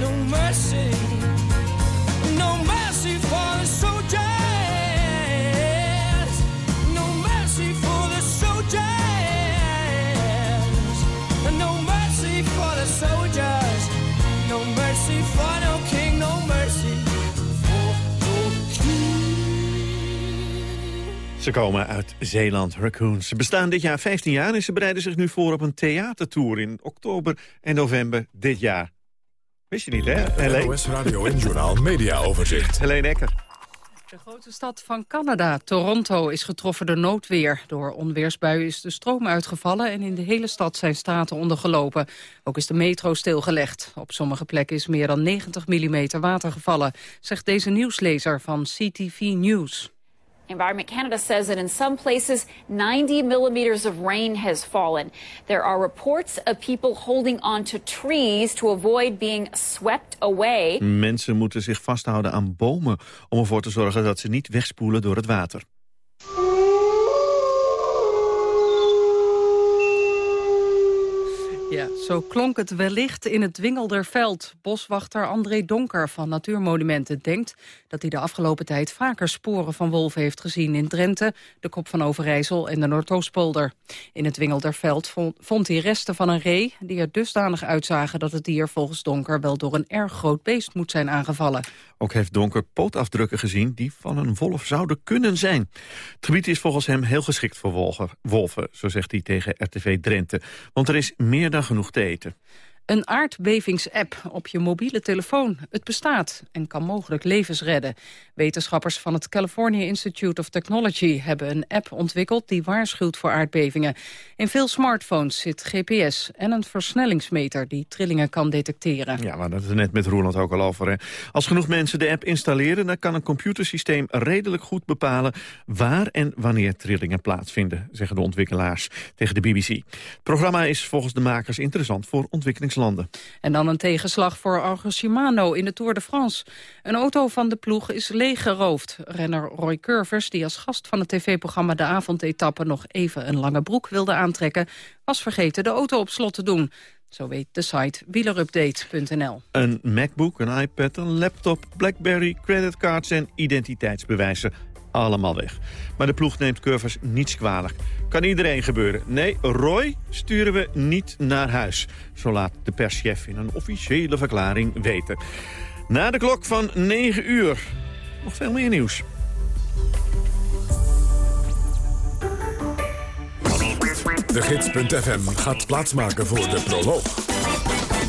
[SPEAKER 17] No mercy. No mercy. No mercy king, no mercy
[SPEAKER 2] Ze komen uit Zeeland, Raccoons. Ze bestaan dit jaar 15 jaar en ze bereiden zich nu voor op een theatertour in oktober en november dit jaar. Wist je niet, hè, Helene?
[SPEAKER 1] NOS Radio en Journaal Media Overzicht.
[SPEAKER 2] Helene Ecker.
[SPEAKER 34] De grootste stad van Canada, Toronto, is getroffen door noodweer. Door onweersbuien is de stroom uitgevallen en in de hele stad zijn straten ondergelopen. Ook is de metro stilgelegd. Op sommige plekken is meer dan 90 mm water gevallen, zegt deze nieuwslezer van CTV News.
[SPEAKER 35] Environment Canada says that in some places 90 millimeters of rain has fallen. There are reports of people holding onto trees to avoid being swept away.
[SPEAKER 2] Mensen moeten zich vasthouden aan bomen om ervoor te zorgen dat ze niet wegspoelen door het water.
[SPEAKER 34] Ja, zo klonk het wellicht in het Dwingelderveld. Boswachter André Donker van Natuurmonumenten denkt dat hij de afgelopen tijd vaker sporen van wolven heeft gezien in Drenthe, de Kop van Overijssel en de Noordoostpolder. In het Dwingelderveld vond, vond hij resten van een ree die er dusdanig uitzagen dat het dier volgens Donker wel door een erg groot beest moet zijn aangevallen.
[SPEAKER 2] Ook heeft Donker pootafdrukken gezien die van een wolf zouden kunnen zijn. Het gebied is volgens hem heel geschikt voor wolven, wolven zo zegt hij tegen RTV Drenthe. Want er is meer dan genoeg te eten.
[SPEAKER 34] Een aardbevingsapp op je mobiele telefoon. Het bestaat en kan mogelijk levens redden. Wetenschappers van het California Institute of Technology hebben een app ontwikkeld die waarschuwt voor aardbevingen. In veel smartphones zit GPS en een versnellingsmeter die trillingen kan detecteren.
[SPEAKER 2] Ja, hadden het er net met Roland ook al over. Als genoeg mensen de app installeren, dan kan een computersysteem redelijk goed bepalen waar en wanneer trillingen plaatsvinden, zeggen de ontwikkelaars tegen de BBC. Het programma is volgens de makers interessant voor
[SPEAKER 34] En dan een tegenslag voor Argo Shimano in de Tour de France. Een auto van de ploeg is leeggeroofd. Renner Roy Curvers, die als gast van het tv-programma De Avondetappe... nog even een lange broek wilde aantrekken... was vergeten de auto op slot te doen. Zo weet de site wielerupdate.nl.
[SPEAKER 2] Een MacBook, een iPad, een laptop, Blackberry, creditcards en identiteitsbewijzen allemaal weg. Maar de ploeg neemt curvers niets kwalijk. Kan iedereen gebeuren. Nee, Roy sturen we niet naar huis. Zo laat de perschef in een officiële verklaring weten. Na de klok van 9 uur. Nog veel meer nieuws.
[SPEAKER 1] De Gids.fm gaat plaatsmaken voor de proloog.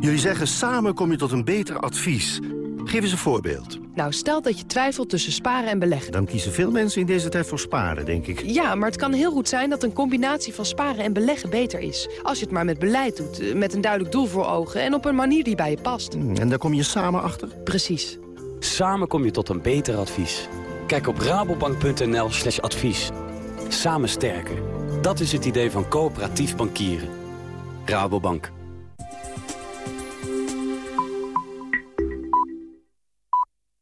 [SPEAKER 31] Jullie zeggen samen kom je tot een beter advies. Geef eens een voorbeeld.
[SPEAKER 36] Nou, stel dat je twijfelt tussen sparen en beleggen.
[SPEAKER 31] Dan kiezen veel mensen in deze tijd voor sparen, denk ik.
[SPEAKER 36] Ja, maar het kan heel goed zijn dat een combinatie van sparen en beleggen beter is. Als je het maar met beleid doet, eh, met een duidelijk doel voor ogen... en op een manier die bij je past.
[SPEAKER 31] En daar kom je samen achter?
[SPEAKER 36] Precies.
[SPEAKER 25] Samen kom je tot een beter advies. Kijk op rabobank.nl slash advies. Samen sterker. Dat is het idee van coöperatief bankieren. Rabobank.